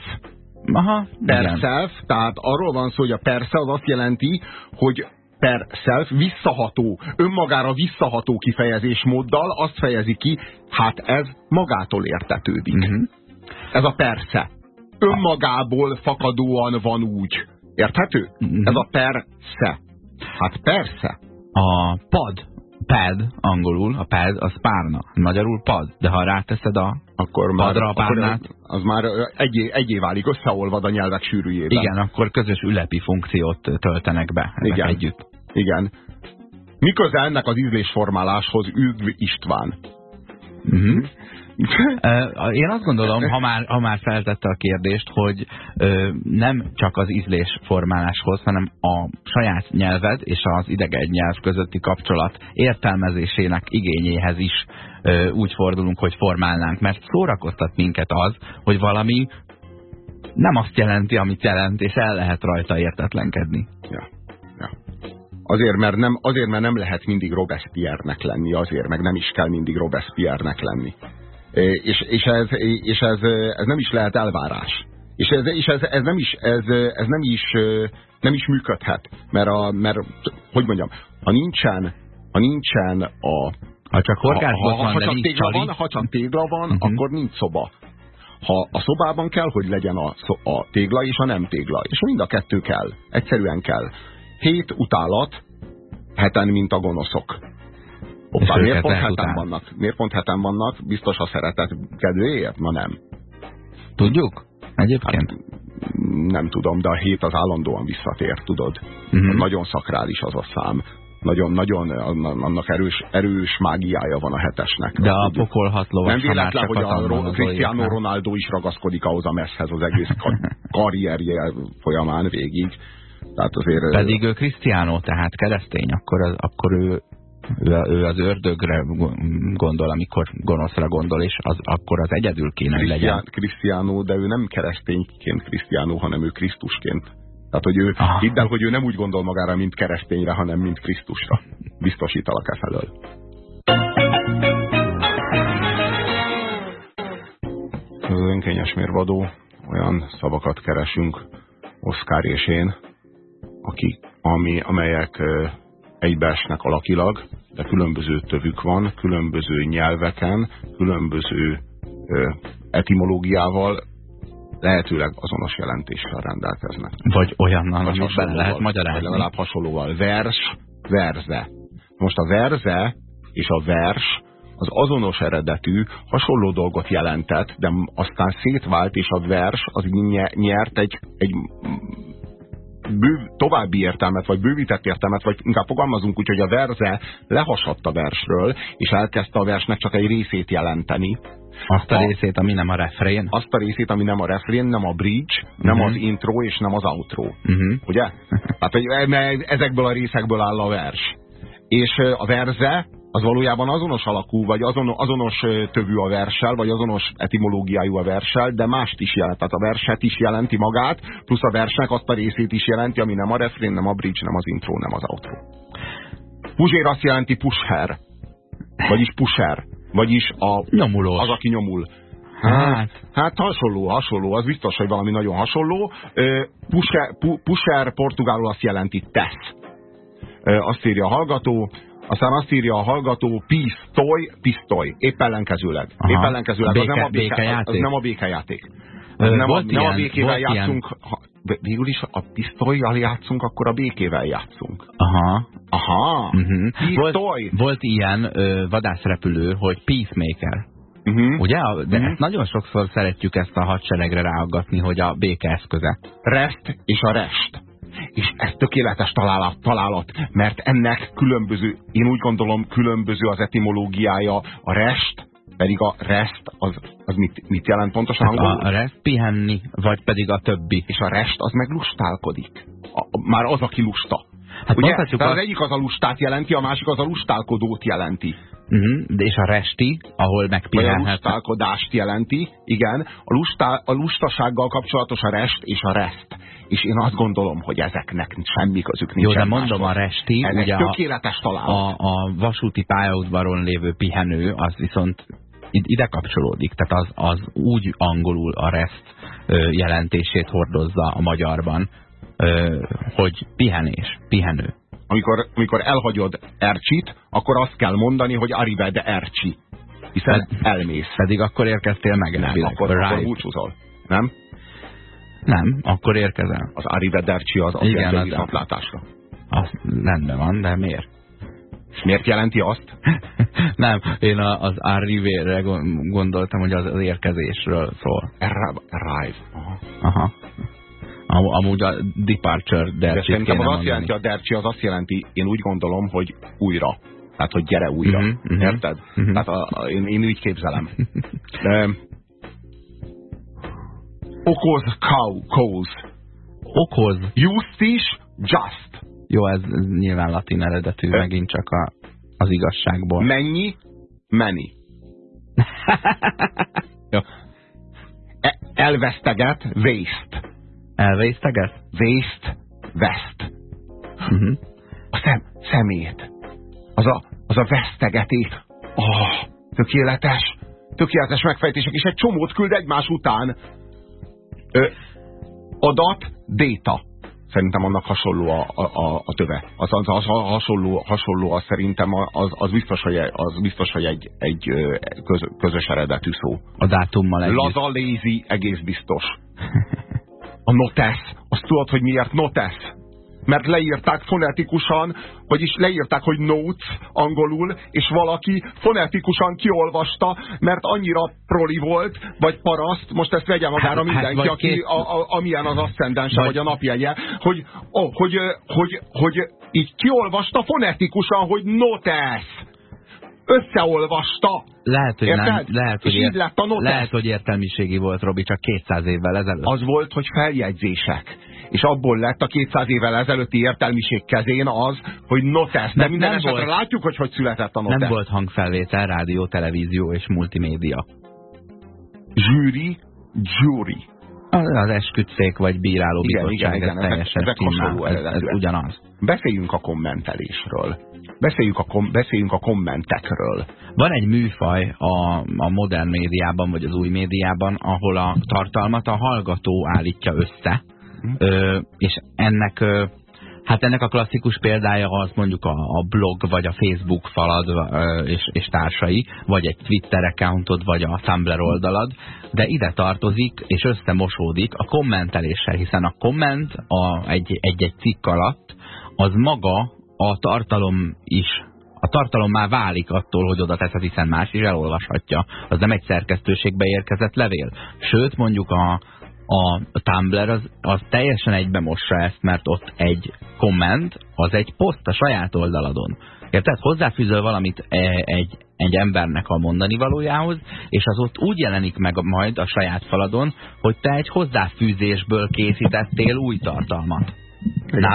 Aha, per igen. self, tehát arról van szó, hogy a persze az azt jelenti, hogy per self visszaható, önmagára visszaható kifejezésmóddal azt fejezi ki, hát ez magától értetődik. Uh mhm. -huh. Ez a persze. Önmagából fakadóan van úgy. Érthető? -huh. Ez a persze. Hát persze. A pad, pad angolul, a pad az párna, magyarul pad, de ha ráteszed a akkor már, padra a párnát, akkor az már egyé, egyé válik, összeolvad a nyelvek sűrűjében. Igen, akkor közös ülepi funkciót töltenek be Igen. együtt. Igen. Miközben ennek az ízlésformáláshoz üdv István. Uh mhm. -huh. *laughs* Én azt gondolom, ha már, ha már feltette a kérdést, hogy nem csak az ízlésformáláshoz, hanem a saját nyelved és az idegen nyelv közötti kapcsolat értelmezésének igényéhez is úgy fordulunk, hogy formálnánk, mert szórakoztat minket az, hogy valami nem azt jelenti, amit jelent, és el lehet rajta értetlenkedni. Ja. Ja. Azért mert, nem, azért, mert nem lehet mindig Robespierre-nek lenni, azért, meg nem is kell mindig Robespierre-nek lenni. És, és, ez, és ez, ez nem is lehet elvárás. És ez, és ez, ez, nem, is, ez, ez nem, is, nem is működhet. Mert, a, mert hogy mondjam, ha nincsen, ha nincsen a... Ha csak ha, ha, van, ha, csak tégla van, ha csak tégla van, uh mhm. -huh. akkor nincs szoba. Ha a szobában kell, hogy legyen a, a tégla és a nem tégla. És mind a kettő kell. Egyszerűen kell. Hét utálat, heten, mint a gonoszok. Hoppá, miért pont heten vannak? Miért pont heten vannak? Biztos a szeretet kedvéért? Ma nem. Tudjuk? Egyébként? Hát, nem tudom, de a hét az állandóan visszatér, tudod? Uh mhm. -huh. Nagyon szakrális az a szám. Nagyon, nagyon, annak erős, erős mágiája van a hetesnek. De a pokol Nem véletlen, hogy a Cristiano Ronaldo is ragaszkodik ahhoz a messzhez az egész *laughs* karrierje folyamán végig. Tehát azért, Pedig ő Cristiano, tehát keresztény, akkor, az, akkor ő ő, ő az ördögre gondol, amikor gonoszra gondol, és az, akkor az egyedül kéne, hogy legyen. Cristiano, de ő nem keresztényként Cristiano, hanem ő Krisztusként. Tehát, hogy ő, ah. hidd el, hogy ő nem úgy gondol magára, mint keresztényre, hanem mint Krisztusra. Biztosítalak e felől. Az önkényes mérvadó, olyan szavakat keresünk, Oszkár és én, aki, ami, amelyek egybeesnek alakilag, de különböző tövük van, különböző nyelveken, különböző ö, etimológiával, lehetőleg azonos jelentéssel rendelkeznek. Vagy olyannal, amit bele lehet magyarázni. Vagy legalább hasonlóval. Vers, verze. Most a verze és a vers az azonos eredetű, hasonló dolgot jelentett, de aztán szétvált, és a vers az nyert egy, egy bőv, további értelmet, vagy bővített értelmet, vagy inkább fogalmazunk úgy, hogy a verze lehasadt a versről, és elkezdte a versnek csak egy részét jelenteni. Azt a, a részét, ami nem a refrén. Azt a részét, ami nem a refrén, nem a bridge, nem uh mhm. -huh. az intro, és nem az outro. Uh mhm. -huh. Ugye? *laughs* Hát, hogy ezekből a részekből áll a vers. És a verze az valójában azonos alakú, vagy azon, azonos tövű a versel, vagy azonos etimológiájú a versel, de mást is jelent. Tehát a verset is jelenti magát, plusz a versnek azt a részét is jelenti, ami nem a refrén, nem a bridge, nem az intro, nem az outro. Puzsér azt jelenti pusher, vagyis pusher, vagyis a, Nyomulós. az, aki nyomul. Hát. hát hasonló, hasonló, az biztos, hogy valami nagyon hasonló. Pusher, pusher portugálul azt jelenti tesz. Azt írja a hallgató, aztán azt írja a hallgató, pisztoly, pisztoly. Épp ellenkezőleg. Aha. Épp ellenkezőleg. Béke, az, nem a béke, az nem a békejáték. Az nem, a, nem ilyen, a békével játszunk. Ha, végül is a pisztolyjal játszunk, akkor a békével játszunk. Aha. Aha. Uh mhm. -huh. Volt, volt ilyen ö, vadászrepülő, hogy Peacemaker. Uh -huh. Ugye? De uh -huh. ezt nagyon sokszor szeretjük ezt a hadseregre ráaggatni, hogy a béke eszköze. Rest és a rest. És ez tökéletes találat, találat, mert ennek különböző, én úgy gondolom, különböző az etimológiája. A rest pedig a rest, az, az mit, mit jelent pontosan hát A, a rest pihenni, vagy pedig a többi. És a rest az meg lustálkodik. A, már az, aki lusta. Hát Ugye? Tehát az egyik az a lustát jelenti, a másik az a lustálkodót jelenti. Uh mhm, -huh. De és a resti, ahol megpihenhet. A lustálkodást jelenti, igen. A, lustá, a lustasággal kapcsolatos a rest és a rest. És én azt gondolom, hogy ezeknek semmi közük nincs. Jó, de mondom a resti, Ennek ugye tökéletes a, a, a vasúti pályaudvaron lévő pihenő, az viszont ide kapcsolódik. Tehát az, az úgy angolul a rest jelentését hordozza a magyarban, hogy pihenés, pihenő. Amikor, amikor elhagyod Ercsit, akkor azt kell mondani, hogy Arived Ercsi. Hiszen Ped, elmész. Pedig akkor érkeztél meg. Nem, akkor, akkor búcsúzol. Nem? Nem, akkor érkezel. Az Ercsi az azt Igen, jelenti, hogy viszontlátásra. Az rendben van, de miért? Miért jelenti azt? *laughs* Nem, én az arrivére gondoltam, hogy az, az érkezésről szól. Arrive. Aha. Aha. Amúgy a departure dercsi Szerintem az azt jelenti, a dercsi az azt jelenti, én úgy gondolom, hogy újra. Tehát, hogy gyere újra. Uh -huh, uh -huh. Érted? Uh mhm. -huh. Tehát a, a, én, én úgy képzelem. *laughs* De, okoz, cause. Okoz. Justis, just. Jó, ez, ez nyilván latin eredetű, Ö? megint csak a, az igazságból. Mennyi? Meni. *laughs* ja. E elveszteget, waste. Elvészteget? Waste, west. Uh -huh. A szem, szemét. Az a, az a vesztegetés. Oh, tökéletes. Tökéletes megfejtések, és egy csomót küld egymás után. Ö, adat, data. Szerintem annak hasonló a, a, a töve. Az, az, az hasonló, hasonló az szerintem az, az biztos, hogy, az biztos, hogy egy, egy köz, közös eredetű szó. A dátummal együtt. Laza, lazy, egész biztos. *laughs* A notes. Azt tudod, hogy miért notes? Mert leírták fonetikusan, vagyis leírták, hogy notes angolul, és valaki fonetikusan kiolvasta, mert annyira proli volt, vagy paraszt, most ezt vegye magára hát, mindenki, hát, aki, két... a, a, amilyen az asszendense, vagy... vagy a napjegye, hogy, oh, hogy, hogy, hogy, így kiolvasta fonetikusan, hogy notes összeolvasta. Lehet, hogy nem. Lehet, hogy, ért, lett a lehet, hogy értelmiségi volt, Robi, csak 200 évvel ezelőtt. Az volt, hogy feljegyzések. És abból lett a 200 évvel ezelőtti értelmiség kezén az, hogy notesz. De minden nem esetre volt, látjuk, hogy hogy született a notesz. Nem volt hangfelvétel, rádió, televízió és multimédia. Zsűri, jury. Az esküdszék vagy bíráló igen, bizottság, igen, igen, teljesen ezek, ezek ez, ez ugyanaz. Beszéljünk a kommentelésről. Beszéljünk a, kom beszéljünk a kommentekről. Van egy műfaj a, a modern médiában, vagy az új médiában, ahol a tartalmat a hallgató állítja össze. Ö, és ennek ö, Hát ennek a klasszikus példája az mondjuk a, a blog, vagy a Facebook falad és, és társai, vagy egy Twitter accountod, vagy a Tumblr oldalad, de ide tartozik és összemosódik a kommenteléssel, hiszen a komment egy-egy cikk alatt az maga a tartalom is a tartalom már válik attól, hogy oda teszed, hiszen más is elolvashatja. Az nem egy szerkesztőségbe érkezett levél. Sőt, mondjuk a, a Tumblr az, az teljesen egybe mossa ezt, mert ott egy komment, az egy poszt a saját oldaladon. Érted? Hozzáfűzöl valamit e, egy, egy embernek a mondani valójához, és az ott úgy jelenik meg majd a saját faladon, hogy te egy hozzáfűzésből készítettél új tartalmat.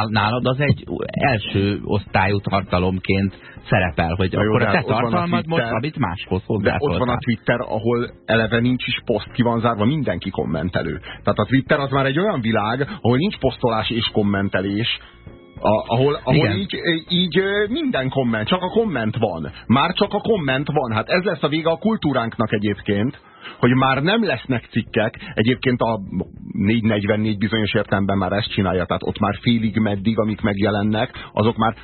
Nálad az egy első osztályú tartalomként szerepel, hogy jó, akkor a te tartalmad most, amit máshoz De ott van a Twitter, ahol eleve nincs is poszt, ki van zárva, mindenki kommentelő. Tehát a Twitter az már egy olyan világ, ahol nincs posztolás és kommentelés, a, ahol, ahol így, így minden komment, csak a komment van. Már csak a komment van. Hát ez lesz a vége a kultúránknak egyébként, hogy már nem lesznek cikkek. Egyébként a 444 bizonyos értelemben már ezt csinálja, tehát ott már félig meddig, amik megjelennek, azok már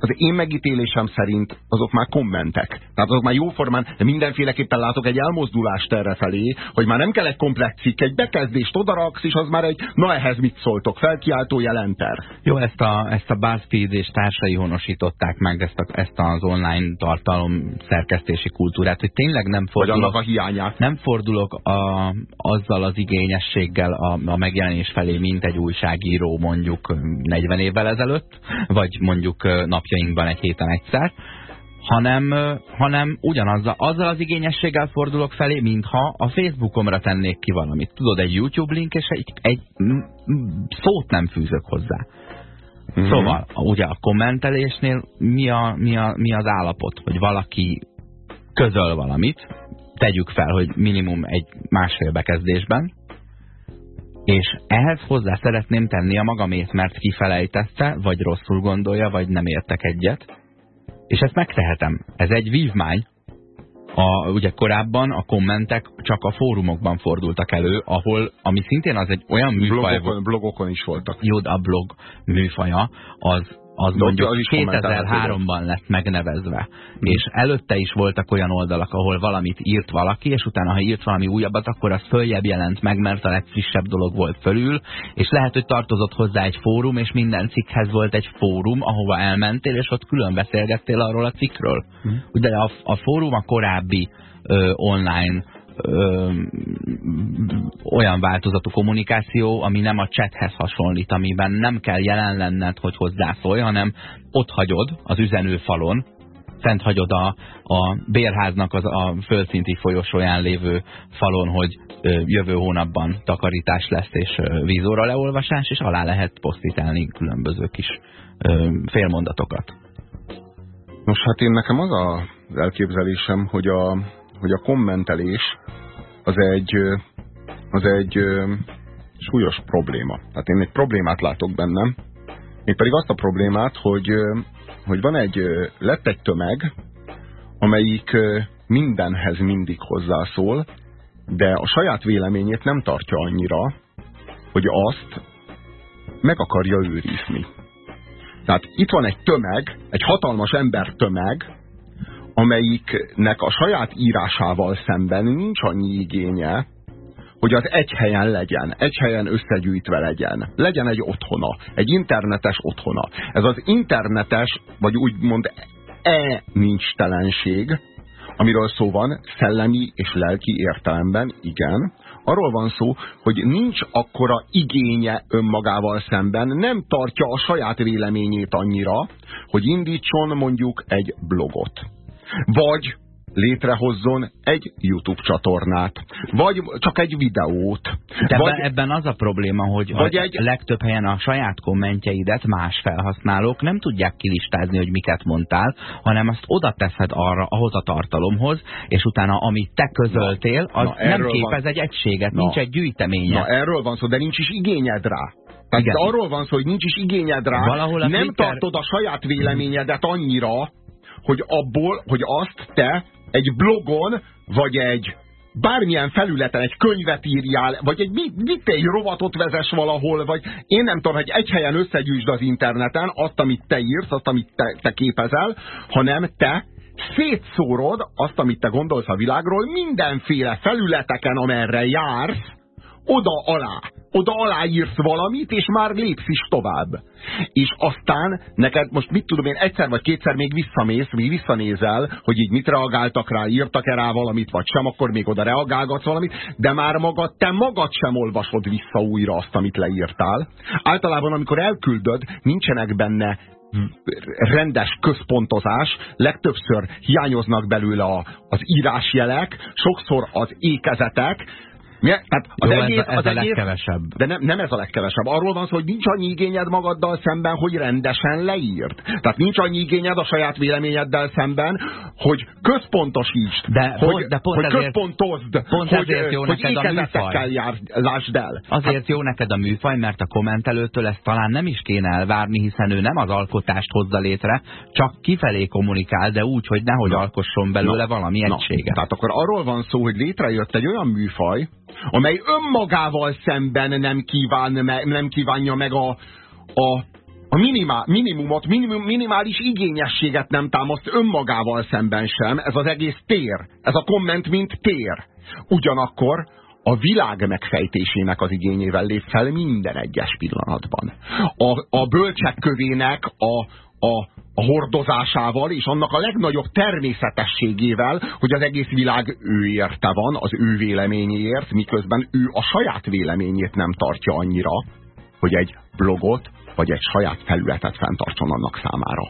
az én megítélésem szerint azok már kommentek. Tehát azok már jóformán, de mindenféleképpen látok egy elmozdulást erre felé, hogy már nem kell egy komplex cikk, egy bekezdést odaraksz, és az már egy, na ehhez mit szóltok, felkiáltó jelenter. Jó, ezt a, ezt a BuzzFeed és társai honosították meg ezt, a, ezt az online tartalom szerkesztési kultúrát, hogy tényleg nem fordulok, a hiányát. Nem fordulok a, azzal az igényességgel a, a megjelenés felé, mint egy újságíró mondjuk 40 évvel ezelőtt, vagy mondjuk nap napjainkban egy héten egyszer, hanem, hanem ugyanazzal azzal az igényességgel fordulok felé, mintha a Facebookomra tennék ki valamit. Tudod, egy YouTube link, és egy, egy szót nem fűzök hozzá. Mm -hmm. Szóval, ugye a kommentelésnél mi, a, mi, a, mi az állapot, hogy valaki közöl valamit, tegyük fel, hogy minimum egy másfél bekezdésben, és ehhez hozzá szeretném tenni a magamét, mert kifelejtette, vagy rosszul gondolja, vagy nem értek egyet. És ezt megtehetem. Ez egy vívmány. A, ugye korábban a kommentek csak a fórumokban fordultak elő, ahol, ami szintén az egy olyan műfaj... Blogokon, blogokon is voltak. Jó, a blog műfaja, az az De mondjuk 2003-ban lett megnevezve. Hmm. És előtte is voltak olyan oldalak, ahol valamit írt valaki, és utána, ha írt valami újabbat, akkor az följebb jelent meg, mert a legfrissebb dolog volt fölül, és lehet, hogy tartozott hozzá egy fórum, és minden cikkhez volt egy fórum, ahova elmentél, és ott külön beszélgettél arról a cikkről. Hmm. Ugye a, a fórum a korábbi ö, online ö, olyan változatú kommunikáció, ami nem a chathez hasonlít, amiben nem kell jelen lenned, hogy hozzászólj, hanem ott hagyod az üzenőfalon, fent hagyod a, a bérháznak az a földszinti folyosóján lévő falon, hogy ö, jövő hónapban takarítás lesz és ö, vízóra leolvasás, és alá lehet posztítálni különböző kis ö, félmondatokat. Nos, hát én nekem az a, elképzelésem, hogy a, hogy a kommentelés az egy, az egy súlyos probléma. Tehát én egy problémát látok bennem, még pedig azt a problémát, hogy, hogy van egy, lett egy tömeg, amelyik mindenhez mindig hozzászól, de a saját véleményét nem tartja annyira, hogy azt meg akarja őrizni. Tehát itt van egy tömeg, egy hatalmas ember tömeg, amelyiknek a saját írásával szemben nincs annyi igénye, hogy az egy helyen legyen, egy helyen összegyűjtve legyen. Legyen egy otthona, egy internetes otthona. Ez az internetes, vagy úgymond e nincs telenség, amiről szó van, szellemi és lelki értelemben, igen. Arról van szó, hogy nincs akkora igénye önmagával szemben, nem tartja a saját véleményét annyira, hogy indítson mondjuk egy blogot vagy létrehozzon egy YouTube csatornát, vagy csak egy videót. De vagy, ebben az a probléma, hogy vagy a egy... legtöbb helyen a saját kommentjeidet más felhasználók nem tudják kilistázni, hogy miket mondtál, hanem azt oda teszed arra, ahhoz a tartalomhoz, és utána amit te közöltél, az na, nem képez van... egy egységet, na, nincs egy gyűjteménye. Na erről van szó, de nincs is igényed rá. Tehát Igen. arról van szó, hogy nincs is igényed rá, Valahol nem Twitter... tartod a saját véleményedet annyira, hogy abból, hogy azt te egy blogon, vagy egy bármilyen felületen egy könyvet írjál, vagy egy, mit, mit egy rovatot vezes valahol, vagy én nem tudom, hogy egy helyen összegyűjtsd az interneten azt, amit te írsz, azt, amit te, te képezel, hanem te szétszórod azt, amit te gondolsz a világról, mindenféle felületeken, amerre jársz, oda alá, oda aláírsz valamit, és már lépsz is tovább. És aztán neked most mit tudom én, egyszer vagy kétszer még visszamész, még visszanézel, hogy így mit reagáltak rá, írtak-e rá valamit, vagy sem, akkor még oda reagálgatsz valamit, de már magad, te magad sem olvasod vissza újra azt, amit leírtál. Általában, amikor elküldöd, nincsenek benne rendes központozás, legtöbbször hiányoznak belőle a, az írásjelek, sokszor az ékezetek, mi? Tehát az Jó, egész, ez, ez az a egész, legkevesebb. De nem, nem ez a legkevesebb. Arról van szó, hogy nincs annyi igényed magaddal szemben, hogy rendesen leírt. Tehát nincs annyi igényed a saját véleményeddel szemben, hogy központosítsd. De, hogy, de pont hogy ezért, központozd. Pont hogy, ezért jó hogy neked a műfaj. Jár, lásd el. Azért hát, jó neked a műfaj, mert a kommentelőtől ezt talán nem is kéne elvárni, hiszen ő nem az alkotást hozza létre, csak kifelé kommunikál, de úgy, hogy nehogy na, alkosson belőle na, valami na, egységet. Tehát akkor arról van szó, hogy létrejött egy olyan műfaj, amely önmagával szemben nem, kíván, nem kívánja meg a, a a minimál, minimumot, minimum, minimális igényességet nem támaszt önmagával szemben sem, ez az egész tér. Ez a komment, mint tér. Ugyanakkor a világ megfejtésének az igényével lép fel minden egyes pillanatban. A, a bölcsek kövének a, a, a hordozásával és annak a legnagyobb természetességével, hogy az egész világ ő érte van, az ő véleményéért, miközben ő a saját véleményét nem tartja annyira, hogy egy blogot vagy egy saját felületet fenntartson annak számára.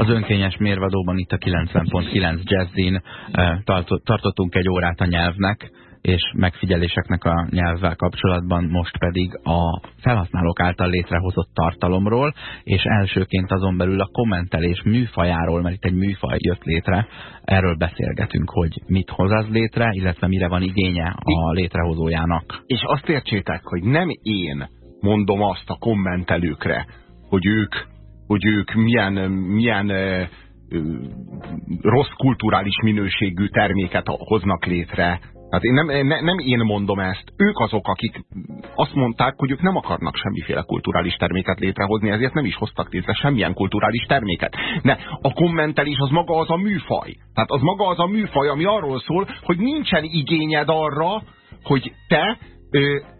Az önkényes mérvadóban itt a 90.9 Jazzin eh, tartottunk egy órát a nyelvnek, és megfigyeléseknek a nyelvvel kapcsolatban, most pedig a felhasználók által létrehozott tartalomról, és elsőként azon belül a kommentelés műfajáról, mert itt egy műfaj jött létre, erről beszélgetünk, hogy mit hoz az létre, illetve mire van igénye a létrehozójának. És azt értsétek, hogy nem én mondom azt a kommentelőkre, hogy ők, hogy ők milyen, milyen rossz kulturális minőségű terméket hoznak létre, tehát én nem, ne, nem én mondom ezt, ők azok, akik azt mondták, hogy ők nem akarnak semmiféle kulturális terméket létrehozni, ezért nem is hoztak létre semmilyen kulturális terméket. De a kommentelés az maga az a műfaj. Tehát az maga az a műfaj, ami arról szól, hogy nincsen igényed arra, hogy te,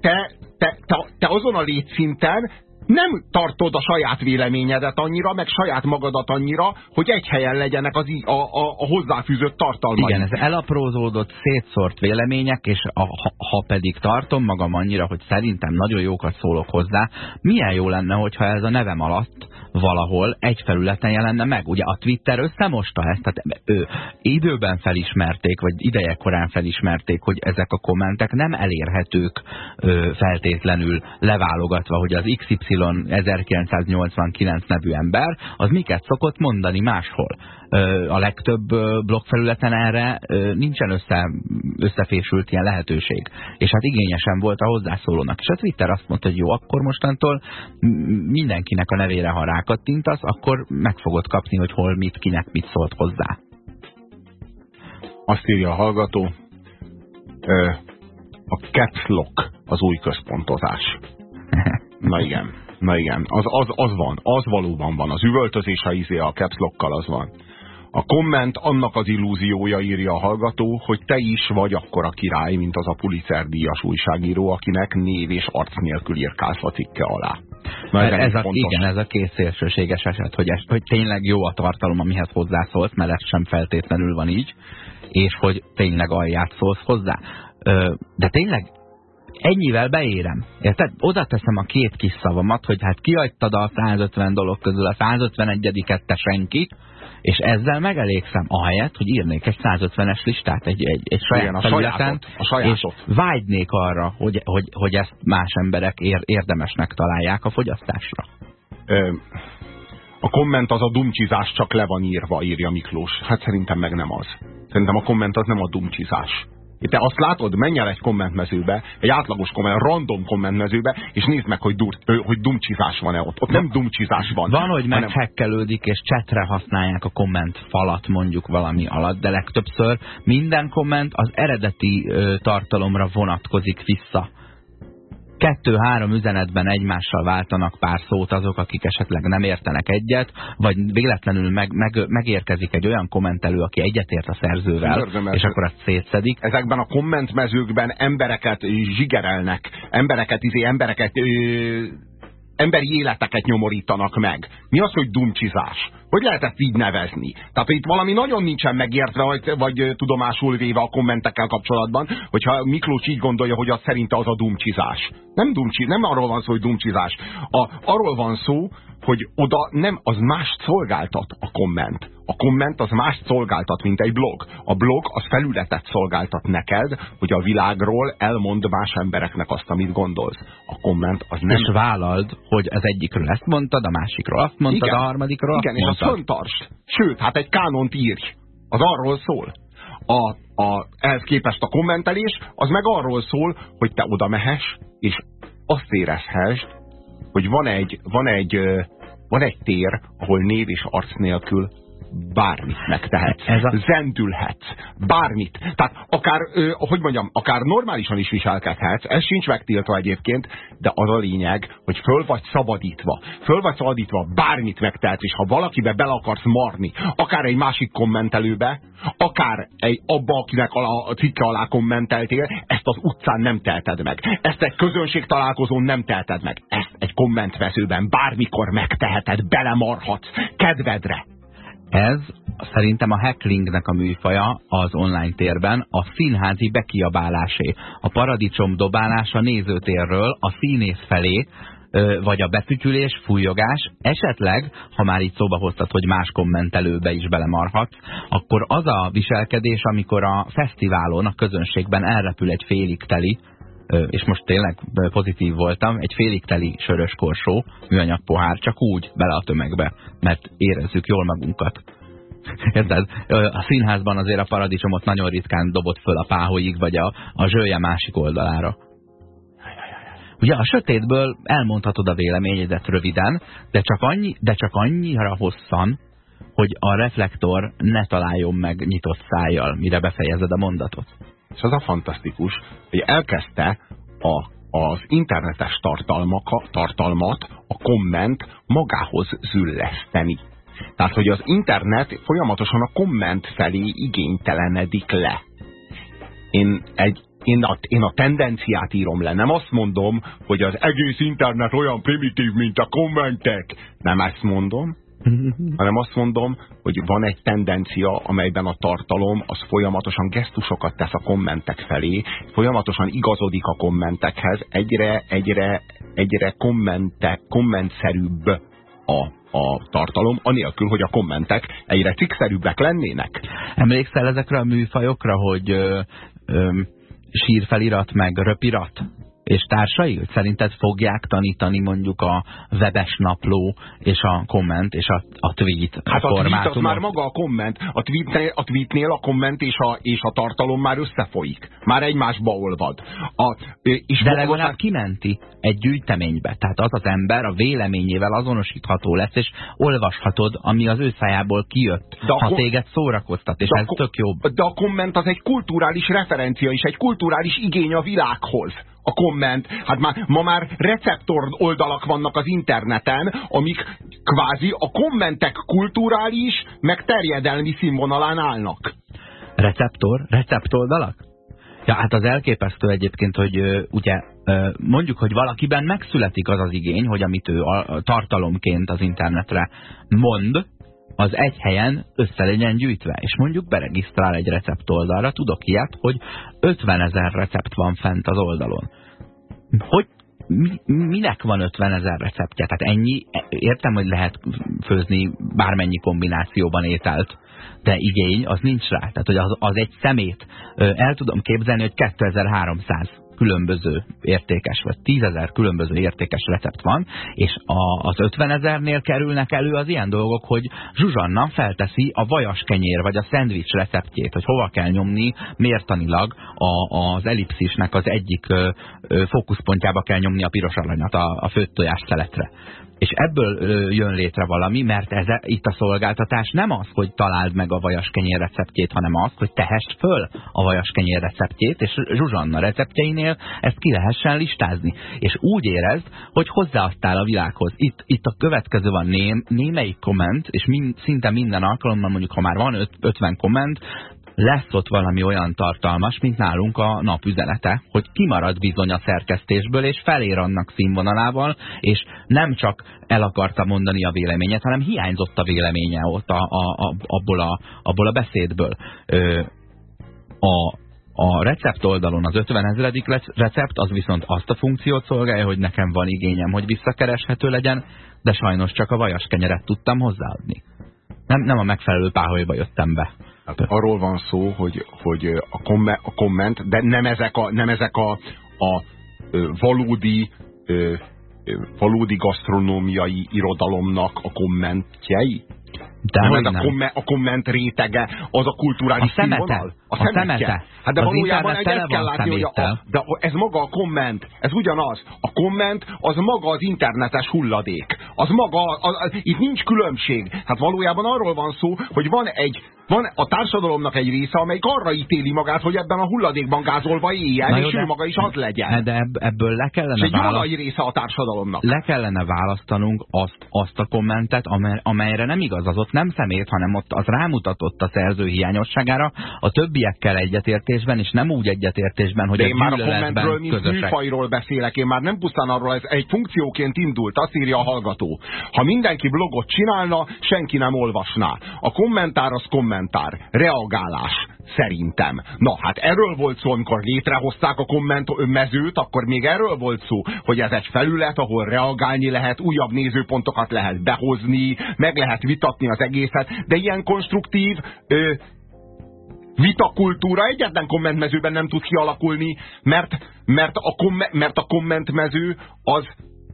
te, te, te, te azon a létszinten nem tartod a saját véleményedet annyira, meg saját magadat annyira, hogy egy helyen legyenek az, a, a, a hozzáfűzött tartalmak. Igen, ez elaprózódott, szétszórt vélemények, és a, ha, ha pedig tartom magam annyira, hogy szerintem nagyon jókat szólok hozzá, milyen jó lenne, hogyha ez a nevem alatt valahol egy felületen jelenne meg. Ugye a Twitter összemosta ezt, tehát ő, időben felismerték, vagy ideje korán felismerték, hogy ezek a kommentek nem elérhetők ö, feltétlenül leválogatva, hogy az XY 1989 nevű ember, az miket szokott mondani máshol. A legtöbb blogfelületen erre nincsen össze, összefésült ilyen lehetőség. És hát igényesen volt a hozzászólónak. És a Twitter azt mondta, hogy jó, akkor mostantól mindenkinek a nevére, ha rákattintasz, akkor meg fogod kapni, hogy hol mit, kinek mit szólt hozzá. Azt írja a hallgató, a caps lock az új központozás. *laughs* Na igen. Na igen, az, az, az van, az valóban van. Az üvöltözés a izé a caps az van. A komment annak az illúziója írja a hallgató, hogy te is vagy akkora király, mint az a Pulitzer díjas újságíró, akinek név és arc nélkül írkálsz a cikke alá. Na, ez, ez a, igen, ez a két szélsőséges eset, hogy, ez, hogy tényleg jó a tartalom, amihez hozzászólsz, mert ez sem feltétlenül van így, és hogy tényleg alját szólsz hozzá. De tényleg ennyivel beérem. Érted? Oda teszem a két kis szavamat, hogy hát kiadtad a 150 dolog közül a 151-et te senki, és ezzel megelégszem, ahelyett, hogy írnék egy 150-es listát egy, egy, egy saját Igen, a sajátot, a sajátot. és vágynék arra, hogy, hogy, hogy ezt más emberek ér, érdemesnek találják a fogyasztásra. Ö, a komment az a dumcsizás csak le van írva, írja Miklós. Hát szerintem meg nem az. Szerintem a komment az nem a dumcsizás. Te azt látod, menj el egy kommentmezőbe, egy átlagos komment, random kommentmezőbe, és nézd meg, hogy, dur, hogy dumcsizás van-e ott. Ott nem dumcsizás van. Van, hogy hanem... meghekkelődik, és csetre használják a komment falat mondjuk valami alatt, de legtöbbször minden komment az eredeti ö, tartalomra vonatkozik vissza kettő-három üzenetben egymással váltanak pár szót azok, akik esetleg nem értenek egyet, vagy véletlenül meg, meg, megérkezik egy olyan kommentelő, aki egyetért a szerzővel, Érzem, és akkor azt szétszedik. Ezekben a kommentmezőkben embereket zsigerelnek, embereket, izé, embereket ö, emberi életeket nyomorítanak meg. Mi az, hogy dumcsizás? Hogy lehet ezt így nevezni? Tehát itt valami nagyon nincsen megértve, vagy, vagy tudomásul véve a kommentekkel kapcsolatban, hogyha Miklós így gondolja, hogy az szerinte az a dumcsizás. Nem dumcsi, nem arról van szó, hogy dumcsizás. A, arról van szó, hogy oda nem, az más szolgáltat a komment. A komment az más szolgáltat, mint egy blog. A blog az felületet szolgáltat neked, hogy a világról elmond más embereknek azt, amit gondolsz. A komment az nem... És vállald, hogy az egyikről ezt mondtad, a másikról azt mondtad, igen, a harmadikról igen, azt föntartsd. Sőt, hát egy kánont írj. Az arról szól. A, a, ehhez képest a kommentelés, az meg arról szól, hogy te oda mehess, és azt érezhessd, hogy van egy, van egy, van egy tér, ahol név és arc nélkül bármit megtehetsz. Ez a... Zendülhetsz. Bármit. Tehát akár, hogy mondjam, akár normálisan is viselkedhetsz, ez sincs megtiltva egyébként, de az a lényeg, hogy föl vagy szabadítva. Föl vagy szabadítva, bármit megtehetsz, és ha valakibe bele akarsz marni, akár egy másik kommentelőbe, akár egy abba, akinek a cikke alá kommenteltél, ezt az utcán nem telted meg. Ezt egy közönség találkozón nem telted meg. Ezt egy kommentveszőben bármikor megteheted, belemarhatsz, kedvedre. Ez szerintem a hacklingnek a műfaja az online térben a színházi bekiabálásé. A paradicsom dobálása nézőtérről a színész felé, vagy a befütyülés, fújogás, esetleg, ha már így szóba hoztad, hogy más kommentelőbe is belemarhatsz, akkor az a viselkedés, amikor a fesztiválon, a közönségben elrepül egy félig teli, és most tényleg pozitív voltam, egy félig teli sörös korsó, műanyag pohár, csak úgy bele a tömegbe, mert érezzük jól magunkat. *laughs* Érted? A színházban azért a paradicsomot nagyon ritkán dobott föl a páholyig, vagy a, a zsője másik oldalára. Ugye a sötétből elmondhatod a véleményedet röviden, de csak, annyi, de csak annyira hosszan, hogy a reflektor ne találjon meg nyitott szájjal, mire befejezed a mondatot. És az a fantasztikus, hogy elkezdte a, az internetes tartalmaka, tartalmat, a komment magához zülleszteni. Tehát, hogy az internet folyamatosan a komment felé igénytelenedik le. Én egy én a, én a tendenciát írom le. Nem azt mondom, hogy az egész internet olyan primitív, mint a kommentek. Nem ezt mondom, *laughs* hanem azt mondom, hogy van egy tendencia, amelyben a tartalom az folyamatosan gesztusokat tesz a kommentek felé, folyamatosan igazodik a kommentekhez, egyre, egyre, egyre kommente, kommentszerűbb a, a tartalom, anélkül, hogy a kommentek egyre cikkszerűbbek lennének. Emlékszel ezekre a műfajokra, hogy ö, ö, sírfelirat meg röpirat? És társai? Szerinted fogják tanítani mondjuk a webes napló és a komment és a, a tweet Hát a tweet az már maga a komment. A, tweetnél, a tweetnél a komment és a, és a tartalom már összefolyik. Már egymásba olvad. A, és De legalább már... kimenti egy gyűjteménybe. Tehát az az ember a véleményével azonosítható lesz, és olvashatod, ami az ő szájából kijött, de ha téged szórakoztat, és ez tök jobb. De a komment az egy kulturális referencia is, egy kulturális igény a világhoz a komment. Hát már, ma már receptor oldalak vannak az interneten, amik kvázi a kommentek kulturális, meg terjedelmi színvonalán állnak. Receptor? Receptoldalak? Ja, hát az elképesztő egyébként, hogy uh, ugye mondjuk, hogy valakiben megszületik az az igény, hogy amit ő a tartalomként az internetre mond, az egy helyen össze legyen gyűjtve, és mondjuk beregisztrál egy recept oldalra, tudok ilyet, hogy 50 ezer recept van fent az oldalon. Hogy mi, minek van 50 ezer receptje? Tehát ennyi, értem, hogy lehet főzni bármennyi kombinációban ételt, de igény az nincs rá. Tehát, hogy az, az egy szemét. El tudom képzelni, hogy 2300 különböző értékes, vagy tízezer különböző értékes recept van, és a, az 50 ezernél kerülnek elő az ilyen dolgok, hogy Zsuzsanna felteszi a vajas kenyér, vagy a szendvics receptjét, hogy hova kell nyomni mértanilag a, az ellipszisnek az egyik ö, ö, fókuszpontjába kell nyomni a piros aranyat a, a főtt tojás szeletre. És ebből jön létre valami, mert ez, itt a szolgáltatás nem az, hogy találd meg a kenyér receptjét, hanem az, hogy tehest föl a kenyér receptjét, és Zsuzsanna receptjeinél ezt ki lehessen listázni. És úgy érezd, hogy hozzáadtál a világhoz. Itt, itt a következő van ném, némelyik komment, és mind, szinte minden alkalommal, mondjuk ha már van 50 komment, lesz ott valami olyan tartalmas, mint nálunk a napüzenete, hogy kimarad bizony a szerkesztésből, és felér annak színvonalával, és nem csak el akarta mondani a véleményet, hanem hiányzott a véleménye ott a, a, a, abból, a, abból a beszédből. Ö, a, a recept oldalon az 50 ezredik recept, az viszont azt a funkciót szolgálja, hogy nekem van igényem, hogy visszakereshető legyen, de sajnos csak a vajas kenyeret tudtam hozzáadni. Nem, nem a megfelelő páholyba jöttem be. Hát arról van szó, hogy, hogy a, komment, a komment, de nem ezek a, nem ezek a, a valódi valódi gasztronómiai irodalomnak a kommentjei? De nem, ez nem. a, komment, a komment rétege, az a kulturális A szemete. színvonal? A szemete. Hát de Az valójában egy, ezt kell látni, hogy a, a, de ez maga a komment, ez ugyanaz. A komment az maga az internetes hulladék. Az maga, az, az, itt nincs különbség. Hát valójában arról van szó, hogy van egy van a társadalomnak egy része, amelyik arra ítéli magát, hogy ebben a hulladékban gázolva éljen, Na jó, és de- ő maga is az legyen. De ebb- ebből le És kellene egy nagy része a társadalomnak. le kellene választanunk azt, azt a kommentet, amely, amelyre nem igaz, az ott nem szemét, hanem ott az rámutatott a szerző hiányosságára, a többiekkel egyetértésben, és nem úgy egyetértésben, hogy De a én már a kommentről, mint közösek. műfajról beszélek, én már nem pusztán arról, ez egy funkcióként indult, azt írja a hallgató. Ha mindenki blogot csinálna, senki nem olvasná. A kommentár az kommentár, reagálás, szerintem. Na, hát erről volt szó, amikor létrehozták a komment mezőt, akkor még erről volt szó, hogy ez egy felület, ahol reagálni lehet, újabb nézőpontokat lehet behozni, meg lehet vitatni az egészet, de ilyen konstruktív, ö, vitakultúra egyetlen kommentmezőben nem tud kialakulni, mert, mert, a, kom, mert a kommentmező az,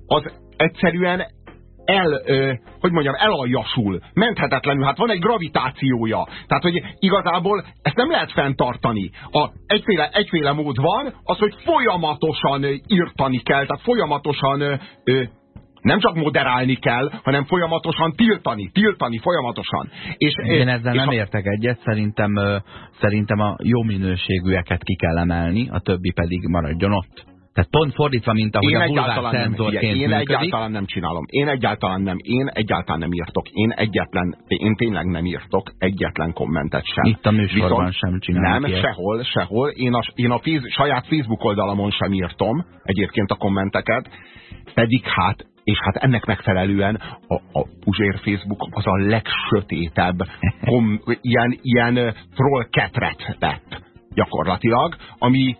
az egyszerűen el, ö, hogy mondjam, elaljasul, menthetetlenül, hát van egy gravitációja. Tehát, hogy igazából ezt nem lehet fenntartani. A, egyféle, egyféle mód van, az, hogy folyamatosan írtani kell, tehát folyamatosan ö, nem csak moderálni kell, hanem folyamatosan tiltani, tiltani folyamatosan. És, Én ezzel és nem a- értek egyet, szerintem, szerintem a jó minőségűeket ki kell emelni, a többi pedig maradjon ott. Tehát pont fordítva, mint ahogy én a bulvár szenzorként én működik. egyáltalán nem csinálom. Én egyáltalán nem, én egyáltalán nem írtok. Én egyetlen, én tényleg nem írtok egyetlen kommentet sem. Itt a műsorban Viszont sem csinálunk Nem, ilyet. sehol, sehol. Én a, én a féz, saját Facebook oldalamon sem írtom egyébként a kommenteket, pedig hát és hát ennek megfelelően a, a Puzsér Facebook az a legsötétebb kom, *laughs* ilyen, ilyen troll ketret tett gyakorlatilag, ami,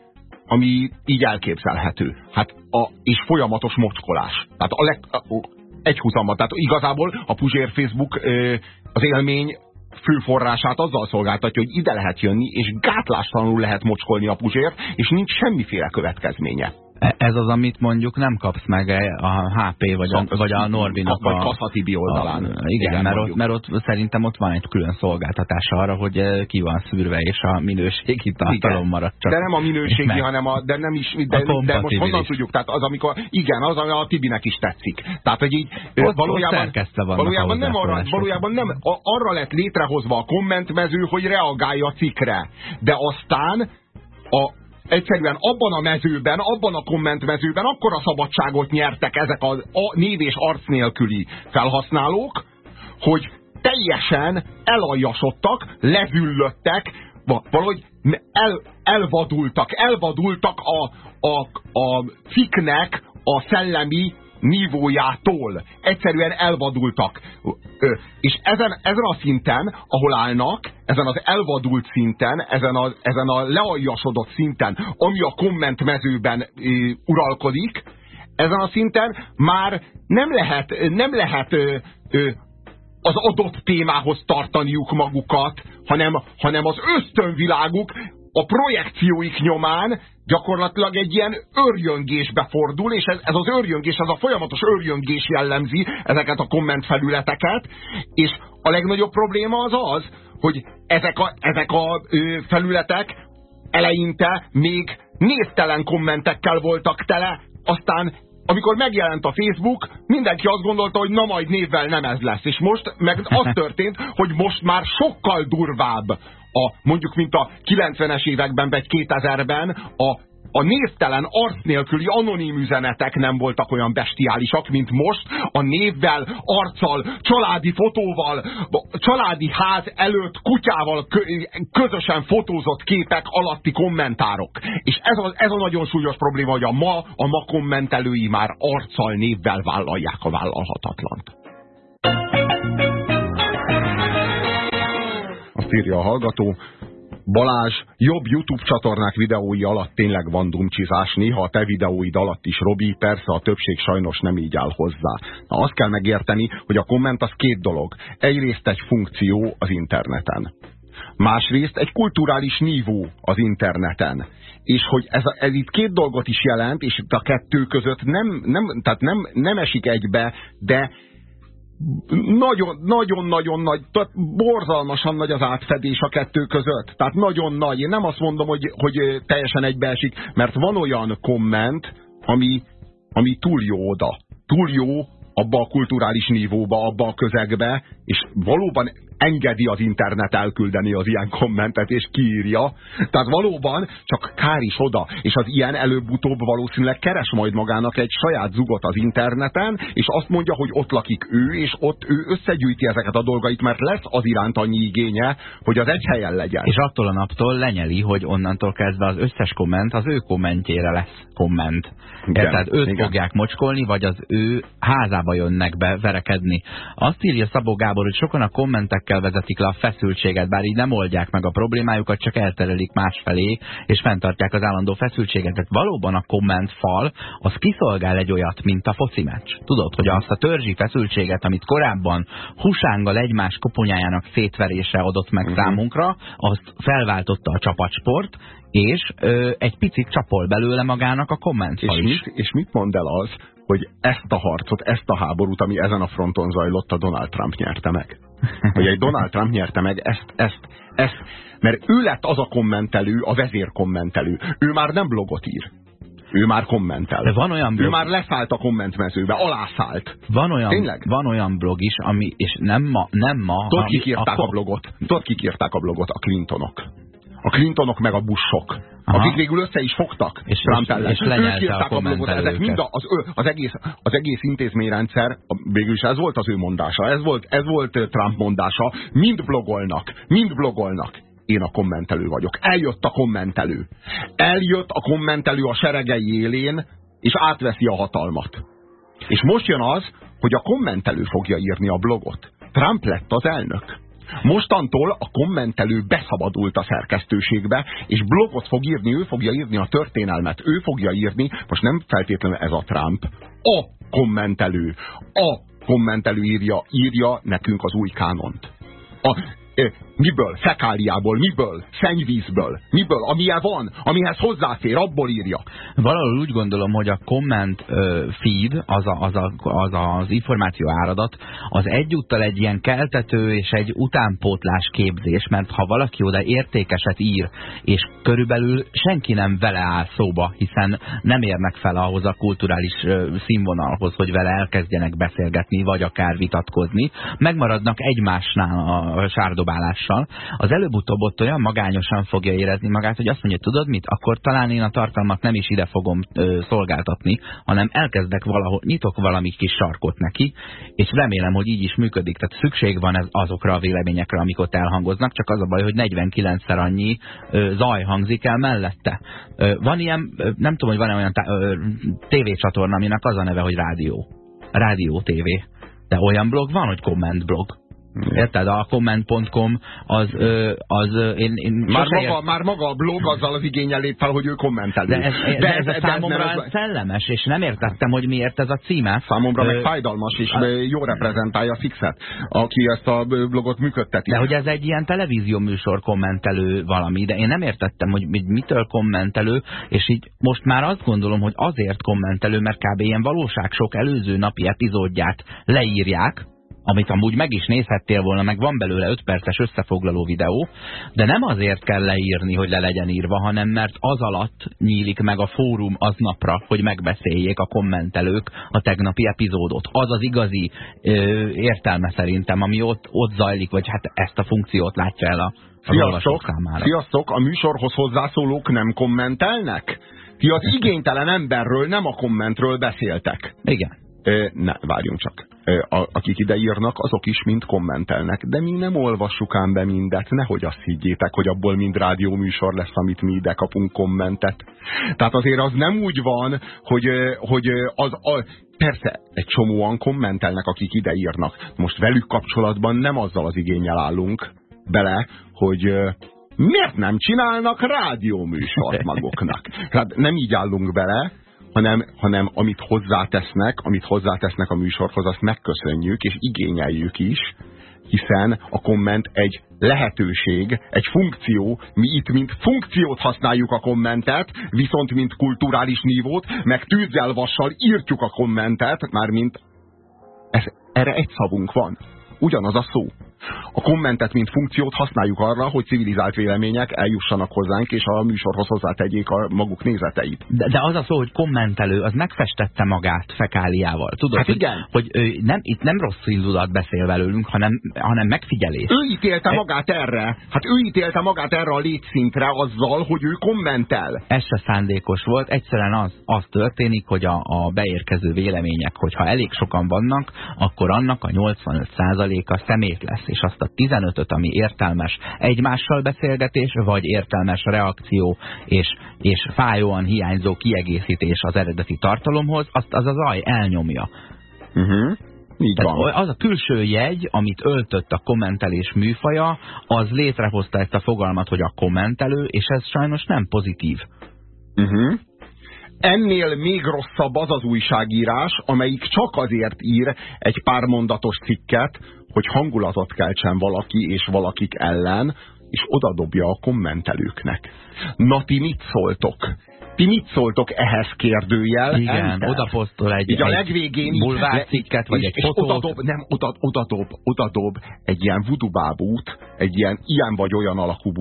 ami így elképzelhető. Hát a, és folyamatos mocskolás. Tehát a leg, a, egy húzamban. Tehát igazából a Puzsér Facebook ö, az élmény fő forrását azzal szolgáltatja, hogy ide lehet jönni, és gátlástalanul lehet mocskolni a Puzsért, és nincs semmiféle következménye. E- Ez az, amit mondjuk nem kapsz meg a HP vagy a, vagy a Norbinak Vagy a... Kaszatibi oldalán. A, igen, igen mert, ott, mert ott szerintem ott van egy külön szolgáltatása arra, hogy eh, ki van szűrve, és a minőségi tartalom marad csak. De nem a minőségi, meg. hanem a, de nem is, de, A de most honnan tudjuk, tehát az, amikor, igen, az, ami a Tibinek is tetszik. Tehát, hogy így Ott- ott valójában, vannak valójában, nem arra, valójában nem a, arra lett létrehozva a kommentmező, hogy reagálja a cikkre. De aztán a, egyszerűen abban a mezőben, abban a kommentmezőben akkor a szabadságot nyertek ezek a, a név és arc nélküli felhasználók, hogy teljesen elaljasodtak, lezüllöttek, va- valahogy el, elvadultak, elvadultak a, a, a cikknek a szellemi nívójától. Egyszerűen elvadultak. És ezen, ezen a szinten, ahol állnak, ezen az elvadult szinten, ezen a, ezen a lealjasodott szinten, ami a kommentmezőben uralkodik, ezen a szinten már nem lehet, nem lehet az adott témához tartaniuk magukat, hanem, hanem az ösztönviláguk a projekcióik nyomán gyakorlatilag egy ilyen örjöngésbe fordul, és ez, ez az örjöngés, ez a folyamatos örjöngés jellemzi ezeket a kommentfelületeket, és a legnagyobb probléma az az, hogy ezek a, ezek a ö, felületek eleinte még névtelen kommentekkel voltak tele, aztán amikor megjelent a Facebook, mindenki azt gondolta, hogy na majd névvel nem ez lesz. És most meg az *laughs* történt, hogy most már sokkal durvább a, mondjuk, mint a 90-es években, vagy 2000-ben a a névtelen, arc nélküli anonim üzenetek nem voltak olyan bestiálisak, mint most a névvel, arccal, családi fotóval, családi ház előtt kutyával közösen fotózott képek alatti kommentárok. És ez a, ez a nagyon súlyos probléma, hogy a ma, a ma kommentelői már arccal, névvel vállalják a vállalhatatlant. Azt írja a hallgató, Balázs, jobb YouTube csatornák videói alatt tényleg van dumcsizás, néha a te videóid alatt is, Robi, persze a többség sajnos nem így áll hozzá. Na azt kell megérteni, hogy a komment az két dolog. Egyrészt egy funkció az interneten. Másrészt egy kulturális nívó az interneten. És hogy ez, a, ez itt két dolgot is jelent, és itt a kettő között nem, nem, tehát nem, nem esik egybe, de nagyon-nagyon nagy, tehát borzalmasan nagy az átfedés a kettő között. Tehát nagyon nagy. Én nem azt mondom, hogy, hogy teljesen egybeesik, mert van olyan komment, ami, ami túl jó oda. Túl jó abba a kulturális nívóba, abba a közegbe, és valóban engedi az internet elküldeni az ilyen kommentet, és kiírja. Tehát valóban csak kár is oda, és az ilyen előbb-utóbb valószínűleg keres majd magának egy saját zugot az interneten, és azt mondja, hogy ott lakik ő, és ott ő összegyűjti ezeket a dolgait, mert lesz az iránt annyi igénye, hogy az egy helyen legyen. És attól a naptól lenyeli, hogy onnantól kezdve az összes komment az ő kommentjére lesz komment. Igen, Tehát őt igen. fogják mocskolni, vagy az ő házába jönnek be verekedni. Azt írja Szabó Gábor, hogy sokan a kommentek ezekkel vezetik le a feszültséget, bár így nem oldják meg a problémájukat, csak elterelik másfelé, és fenntartják az állandó feszültséget. Tehát valóban a kommentfal, az kiszolgál egy olyat, mint a foci meccs. Tudod, hogy azt a törzsi feszültséget, amit korábban husánggal egymás koponyájának szétverése adott meg uh. -huh. számunkra, azt felváltotta a csapatsport, és ö, egy picit csapol belőle magának a kommentfal és is. Mit, és mit mond el az, hogy ezt a harcot, ezt a háborút, ami ezen a fronton zajlott, a Donald Trump nyerte meg. *laughs* Hogy egy Donald Trump nyerte meg ezt, ezt, ezt, mert ő lett az a kommentelő, a vezérkommentelő. Ő már nem blogot ír. Ő már kommentel. De van olyan blog... Ő már leszállt a kommentmezőbe, alászállt. Van olyan, Tényleg? van olyan blog is, ami, és nem ma, nem ma... Tudod, kik írták a, a blogot? Tudod, kik írták a blogot? A Clintonok a Clintonok meg a Bushok, Aha. akik végül össze is fogtak és, Trump ellen. És, ők írták a, a blogot, ezek mind a, az, az, egész, az egész intézményrendszer, végül is ez volt az ő mondása, ez volt, ez volt Trump mondása, mind blogolnak, mind blogolnak. Én a kommentelő vagyok. Eljött a kommentelő. Eljött a kommentelő a seregei élén, és átveszi a hatalmat. És most jön az, hogy a kommentelő fogja írni a blogot. Trump lett az elnök. Mostantól a kommentelő beszabadult a szerkesztőségbe, és blogot fog írni, ő fogja írni a történelmet, ő fogja írni, most nem feltétlenül ez a Trump, a kommentelő, a kommentelő írja, írja nekünk az új kánont. A, Miből? Fekáliából, miből? Szennyvízből, miből? Amilyen van, amihez hozzáfér, abból írja. Valahol úgy gondolom, hogy a comment feed, az, a, az, a, az az információ áradat, az egyúttal egy ilyen keltető és egy utánpótlás képzés, mert ha valaki oda értékeset ír, és körülbelül senki nem vele áll szóba, hiszen nem érnek fel ahhoz a kulturális színvonalhoz, hogy vele elkezdjenek beszélgetni, vagy akár vitatkozni, megmaradnak egymásnál a sárdobálás hatással, az előbb-utóbb ott olyan magányosan fogja érezni magát, hogy azt mondja, tudod mit, akkor talán én a tartalmat nem is ide fogom ö, szolgáltatni, hanem elkezdek valahol, nyitok valami kis sarkot neki, és remélem, hogy így is működik. Tehát szükség van ez azokra a véleményekre, amik ott elhangoznak, csak az a baj, hogy 49-szer annyi ö, zaj hangzik el mellette. Ö, van ilyen, ö, nem tudom, hogy van-e olyan tévécsatorna, aminek az a neve, hogy rádió. Rádió TV. De olyan blog van, hogy komment blog. Érted? A comment.com az, az én, én már, maga, ért... már maga a blog azzal az igényel lép fel, hogy ő kommentelő. De ez, de ez, ez, ez számomra ez ez szellemes, és nem értettem, hogy miért ez a címe. Számomra meg fájdalmas, és a... jó reprezentálja a fixet, aki ezt a blogot működteti. De hogy ez egy ilyen televízió műsor kommentelő valami, de én nem értettem, hogy mitől kommentelő, és így most már azt gondolom, hogy azért kommentelő, mert kb. ilyen valóság sok előző napi epizódját leírják, amit amúgy meg is nézhettél volna, meg van belőle 5 perces összefoglaló videó, de nem azért kell leírni, hogy le legyen írva, hanem mert az alatt nyílik meg a fórum aznapra, hogy megbeszéljék a kommentelők a tegnapi epizódot. Az az igazi ö, értelme szerintem, ami ott, ott zajlik, vagy hát ezt a funkciót látja el a Sziasztok, számára. sziasztok, a műsorhoz hozzászólók nem kommentelnek? Ti az igénytelen emberről, nem a kommentről beszéltek. Igen. Ne, várjunk csak. A, akik ide írnak, azok is mind kommentelnek. De mi nem olvassuk ám be mindet, nehogy azt higgyétek, hogy abból mind rádióműsor lesz, amit mi ide kapunk kommentet. Tehát azért az nem úgy van, hogy, hogy az, a, persze egy csomóan kommentelnek, akik ide írnak. Most velük kapcsolatban nem azzal az igényel állunk bele, hogy miért nem csinálnak rádióműsort maguknak. Tehát *laughs* nem így állunk bele, hanem, hanem amit hozzátesznek, amit hozzátesznek a műsorhoz, azt megköszönjük, és igényeljük is, hiszen a komment egy lehetőség, egy funkció, mi itt mint funkciót használjuk a kommentet, viszont mint kulturális nívót, meg tűzzel vassal írtjuk a kommentet, már mint Ez, erre egy szavunk van. Ugyanaz a szó. A kommentet, mint funkciót használjuk arra, hogy civilizált vélemények eljussanak hozzánk, és a műsorhoz hozzátegyék a maguk nézeteit. De, de az a szó, hogy kommentelő, az megfestette magát fekáliával. Tudod, hát igen. hogy, hogy nem, itt nem rossz indulat beszél velünk, hanem, hanem megfigyelés. Ő ítélte magát erre. Hát ő ítélte magát erre a létszintre azzal, hogy ő kommentel. Ez se szándékos volt. Egyszerűen az, az történik, hogy a, a beérkező vélemények, hogyha elég sokan vannak, akkor annak a 85%-a szemét lesz és azt a 15-öt, ami értelmes egymással beszélgetés, vagy értelmes reakció és, és fájóan hiányzó kiegészítés az eredeti tartalomhoz, azt az az aj elnyomja. Uh mhm. -huh. Így van. Az a külső jegy, amit öltött a kommentelés műfaja, az létrehozta ezt a fogalmat, hogy a kommentelő, és ez sajnos nem pozitív. Uh mhm. -huh. Ennél még rosszabb az az újságírás, amelyik csak azért ír egy pár mondatos cikket, hogy hangulatot keltsen valaki és valakik ellen, és odadobja a kommentelőknek. Na ti mit szóltok? Ti mit szóltok ehhez kérdőjel? Igen, Enter. oda posztol egy, így a legvégén bulvárcikket, vagy egy fotót. Odadob, nem, oda, odadob, odadob egy ilyen vudubábút, egy ilyen, ilyen vagy olyan alakú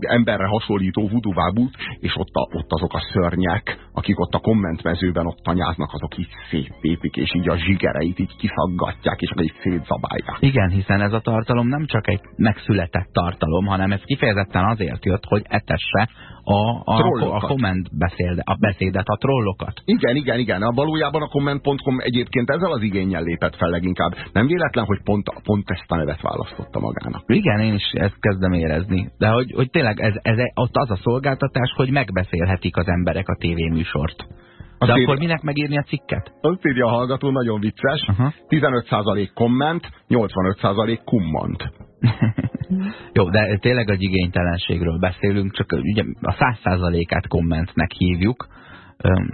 emberre hasonlító vudubábút, és ott, a, ott azok a szörnyek, akik ott a kommentmezőben ott tanyáznak, azok így széttépik, és így a zsigereit így kiszaggatják, és akkor így szétzabálják. Igen, hiszen ez a tartalom nem csak egy megszületett tartalom, hanem ez kifejezetten azért jött, hogy etesse a, a, a komment beszéd, a beszédet, a trollokat. Igen, igen, igen. A valójában a comment.com egyébként ezzel az igényel lépett fel leginkább. Nem véletlen, hogy pont, pont ezt a nevet választotta magának. Igen, én is ezt kezdem érezni. De hogy, hogy tényleg ez, ez, ott az a szolgáltatás, hogy megbeszélhetik az emberek a tévéműsort. De akkor minek megírni a cikket? Azt írja a hallgató, nagyon vicces. Uh -huh. 15% komment, 85% kummant. *laughs* Jó, de tényleg a igénytelenségről beszélünk, csak ugye a 100%-át kommentnek hívjuk,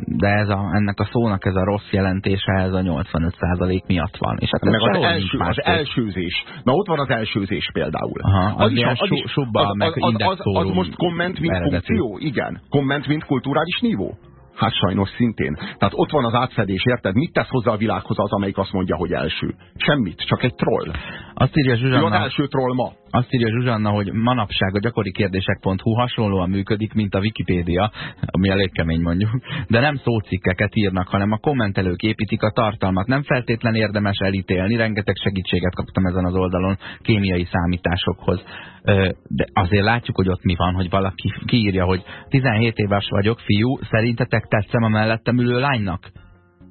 de ez a, ennek a szónak ez a rossz jelentése, ez a 85% miatt van. És hát meg az, első, az elsőzés. Na ott van az elsőzés például. Aha, az, az, is, az, is, subba, az, az, az, az, az most komment, mint funkció? Igen. Komment, mint kulturális nívó? Hát sajnos szintén. Tehát ott van az átfedés, érted? Mit tesz hozzá a világhoz az, amelyik azt mondja, hogy első? Semmit, csak egy troll. Azt írja Zsuzsanna, az első troll ma. Azt írja Zsuzsanna, hogy manapság a gyakori kérdések.hu hasonlóan működik, mint a Wikipédia, ami elég kemény mondjuk, de nem szócikkeket írnak, hanem a kommentelők építik a tartalmat. Nem feltétlen érdemes elítélni, rengeteg segítséget kaptam ezen az oldalon kémiai számításokhoz. De azért látjuk, hogy ott mi van, hogy valaki kiírja, hogy 17 éves vagyok, fiú, szerintetek tetszem a mellettem ülő lánynak?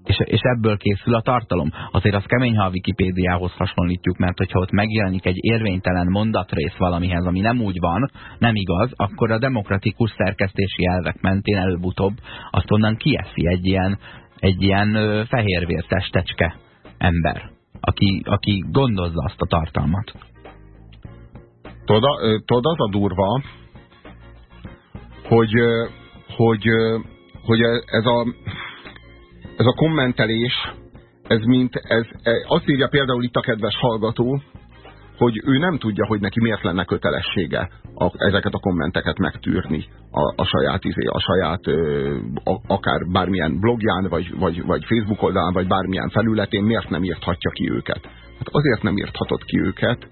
és, és ebből készül a tartalom. Azért az kemény, ha a Wikipédiához hasonlítjuk, mert hogyha ott megjelenik egy érvénytelen mondatrész valamihez, ami nem úgy van, nem igaz, akkor a demokratikus szerkesztési elvek mentén előbb-utóbb azt onnan kieszi egy ilyen, egy ilyen fehérvér testecske ember, aki, aki gondozza azt a tartalmat. Tudod, az a durva, hogy, hogy, hogy ez a ez a kommentelés, ez mint, ez, e, azt írja például itt a kedves hallgató, hogy ő nem tudja, hogy neki miért lenne kötelessége a, ezeket a kommenteket megtűrni a, a saját, izé, a saját ö, a, akár bármilyen blogján, vagy, vagy, vagy Facebook oldalán, vagy bármilyen felületén, miért nem írthatja ki őket. Hát azért nem írthatod ki őket,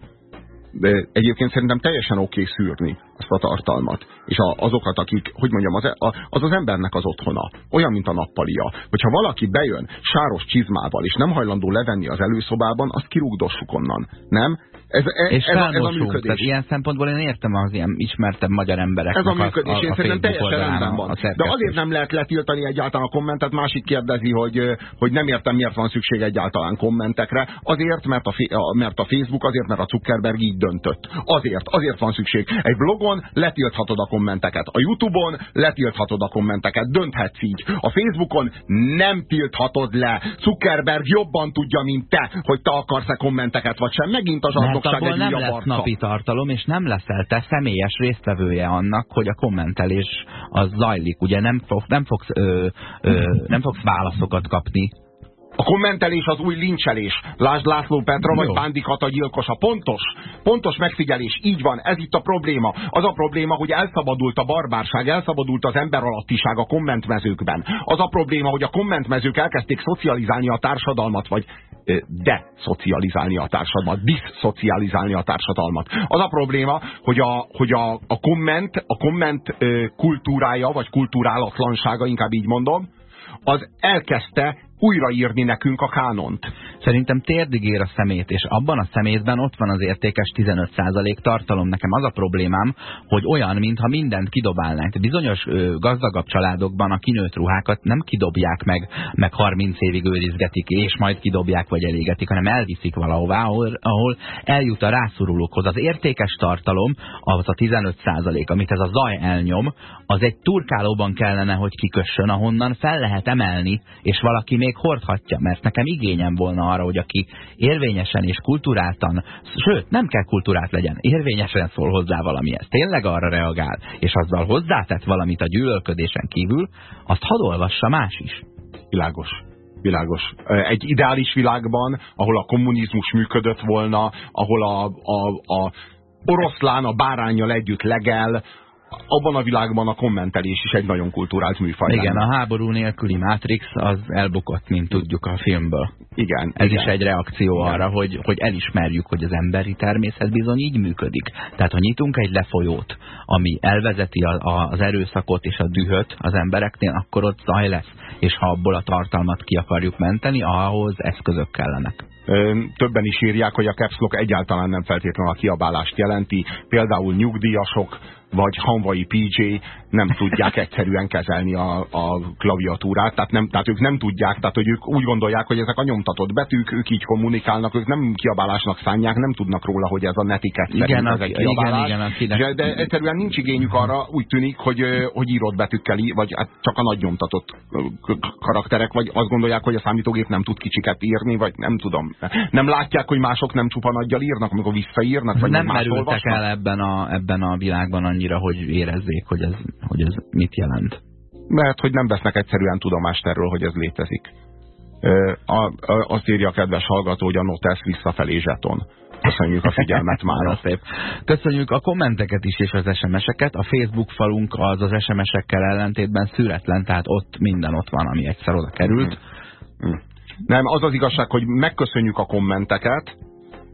de egyébként szerintem teljesen oké okay szűrni azt a tartalmat. És a, azokat, akik, hogy mondjam, az, a, az az embernek az otthona. Olyan, mint a nappalia. Hogyha valaki bejön sáros csizmával, és nem hajlandó levenni az előszobában, azt kirúgdossuk onnan. Nem? Ez, ez, és ez, ez a működés. Tehát ilyen szempontból én értem az ilyen ismertebb magyar embereknek Ez a működés, a, a, én szerintem teljesen rendben van. De azért nem lehet letiltani egyáltalán a kommentet, másik kérdezi, hogy, hogy nem értem, miért van szükség egyáltalán kommentekre. Azért, mert a, mert a Facebook, azért, mert a Zuckerberg így döntött. Azért, azért van szükség. Egy blogon letilthatod a kommenteket. A Youtube-on letilthatod a kommenteket. Dönthetsz így. A Facebookon nem tilthatod le. Zuckerberg jobban tudja, mint te, hogy te akarsz-e kommenteket, vagy sem. Megint az zsarnokság egy nem lesz arca. napi tartalom, és nem leszel te személyes résztvevője annak, hogy a kommentelés az zajlik. Ugye nem, fog, nem, fogsz, ö, ö, nem fogsz válaszokat kapni A kommentelés az új lincselés. Lásd László Petra vagy Bándi Kata gyilkosa. Pontos. Pontos megfigyelés. Így van. Ez itt a probléma. Az a probléma, hogy elszabadult a barbárság, elszabadult az emberalattiság a kommentmezőkben. Az a probléma, hogy a kommentmezők elkezdték szocializálni a társadalmat, vagy de szocializálni a társadalmat, diszocializálni a társadalmat. Az a probléma, hogy a, hogy a, a komment, a komment kultúrája, vagy kulturálatlansága, inkább így mondom, az elkezdte újraírni nekünk a kánont. Szerintem térdig ér a szemét, és abban a szemétben ott van az értékes 15% tartalom. Nekem az a problémám, hogy olyan, mintha mindent kidobálnánk. Bizonyos ö, gazdagabb családokban a kinőtt ruhákat nem kidobják meg, meg 30 évig őrizgetik, és majd kidobják vagy elégetik, hanem elviszik valahová, ahol, ahol eljut a rászorulókhoz. Az értékes tartalom, az a 15%, amit ez a zaj elnyom, az egy turkálóban kellene, hogy kikössön, ahonnan fel lehet emelni, és valaki még hordhatja, mert nekem igényem volna arra, hogy aki érvényesen és kulturáltan, sőt, nem kell kultúrát legyen, érvényesen szól hozzá valamihez, tényleg arra reagál, és azzal hozzátett valamit a gyűlölködésen kívül, azt hadd olvassa más is. Világos. Világos. Egy ideális világban, ahol a kommunizmus működött volna, ahol a, a, a oroszlán a bárányjal együtt legel, abban a világban a kommentelés is egy nagyon kulturált műfaj. Igen, lenne. a háború nélküli Matrix az elbukott, mint tudjuk a filmből. Igen. Ez igen. is egy reakció igen. arra, hogy, hogy elismerjük, hogy az emberi természet bizony így működik. Tehát, ha nyitunk egy lefolyót, ami elvezeti a, a, az erőszakot és a dühöt az embereknél, akkor ott zaj lesz. És ha abból a tartalmat ki akarjuk menteni, ahhoz eszközök kellenek többen is írják, hogy a caps lock egyáltalán nem feltétlenül a kiabálást jelenti. Például nyugdíjasok vagy hanvai PJ nem tudják egyszerűen kezelni a, a klaviatúrát, tehát, nem, tehát ők nem tudják, tehát hogy ők úgy gondolják, hogy ezek a nyomtatott betűk, ők így kommunikálnak, ők nem kiabálásnak szánják, nem tudnak róla, hogy ez a netiket igen, az, egy kiabálás. Igen, igen, de, de egyszerűen nincs igényük arra, úgy tűnik, hogy, hogy írott betűkkel, vagy hát csak a nagy nyomtatott karakterek, vagy azt gondolják, hogy a számítógép nem tud kicsiket írni, vagy nem tudom. Nem látják, hogy mások nem csupa nagyjal írnak, amikor visszaírnak, vagy nem merültek olvasnak? el ebben a, ebben a világban annyira, hogy érezzék, hogy ez, hogy ez mit jelent. Mert hogy nem vesznek egyszerűen tudomást erről, hogy ez létezik. A, a, azt írja a kedves hallgató, hogy a notesz visszafelé zseton. Köszönjük a figyelmet *laughs* már. szép. Köszönjük a kommenteket is és az SMS-eket. A Facebook falunk az az SMS-ekkel ellentétben szüretlen, tehát ott minden ott van, ami egyszer oda került. Mm. Mm. Nem, az az igazság, hogy megköszönjük a kommenteket,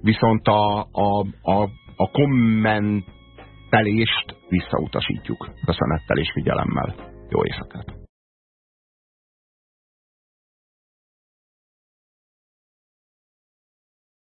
viszont a, a, a, a kommentelést visszautasítjuk. Köszönettel és figyelemmel. Jó éjszakát!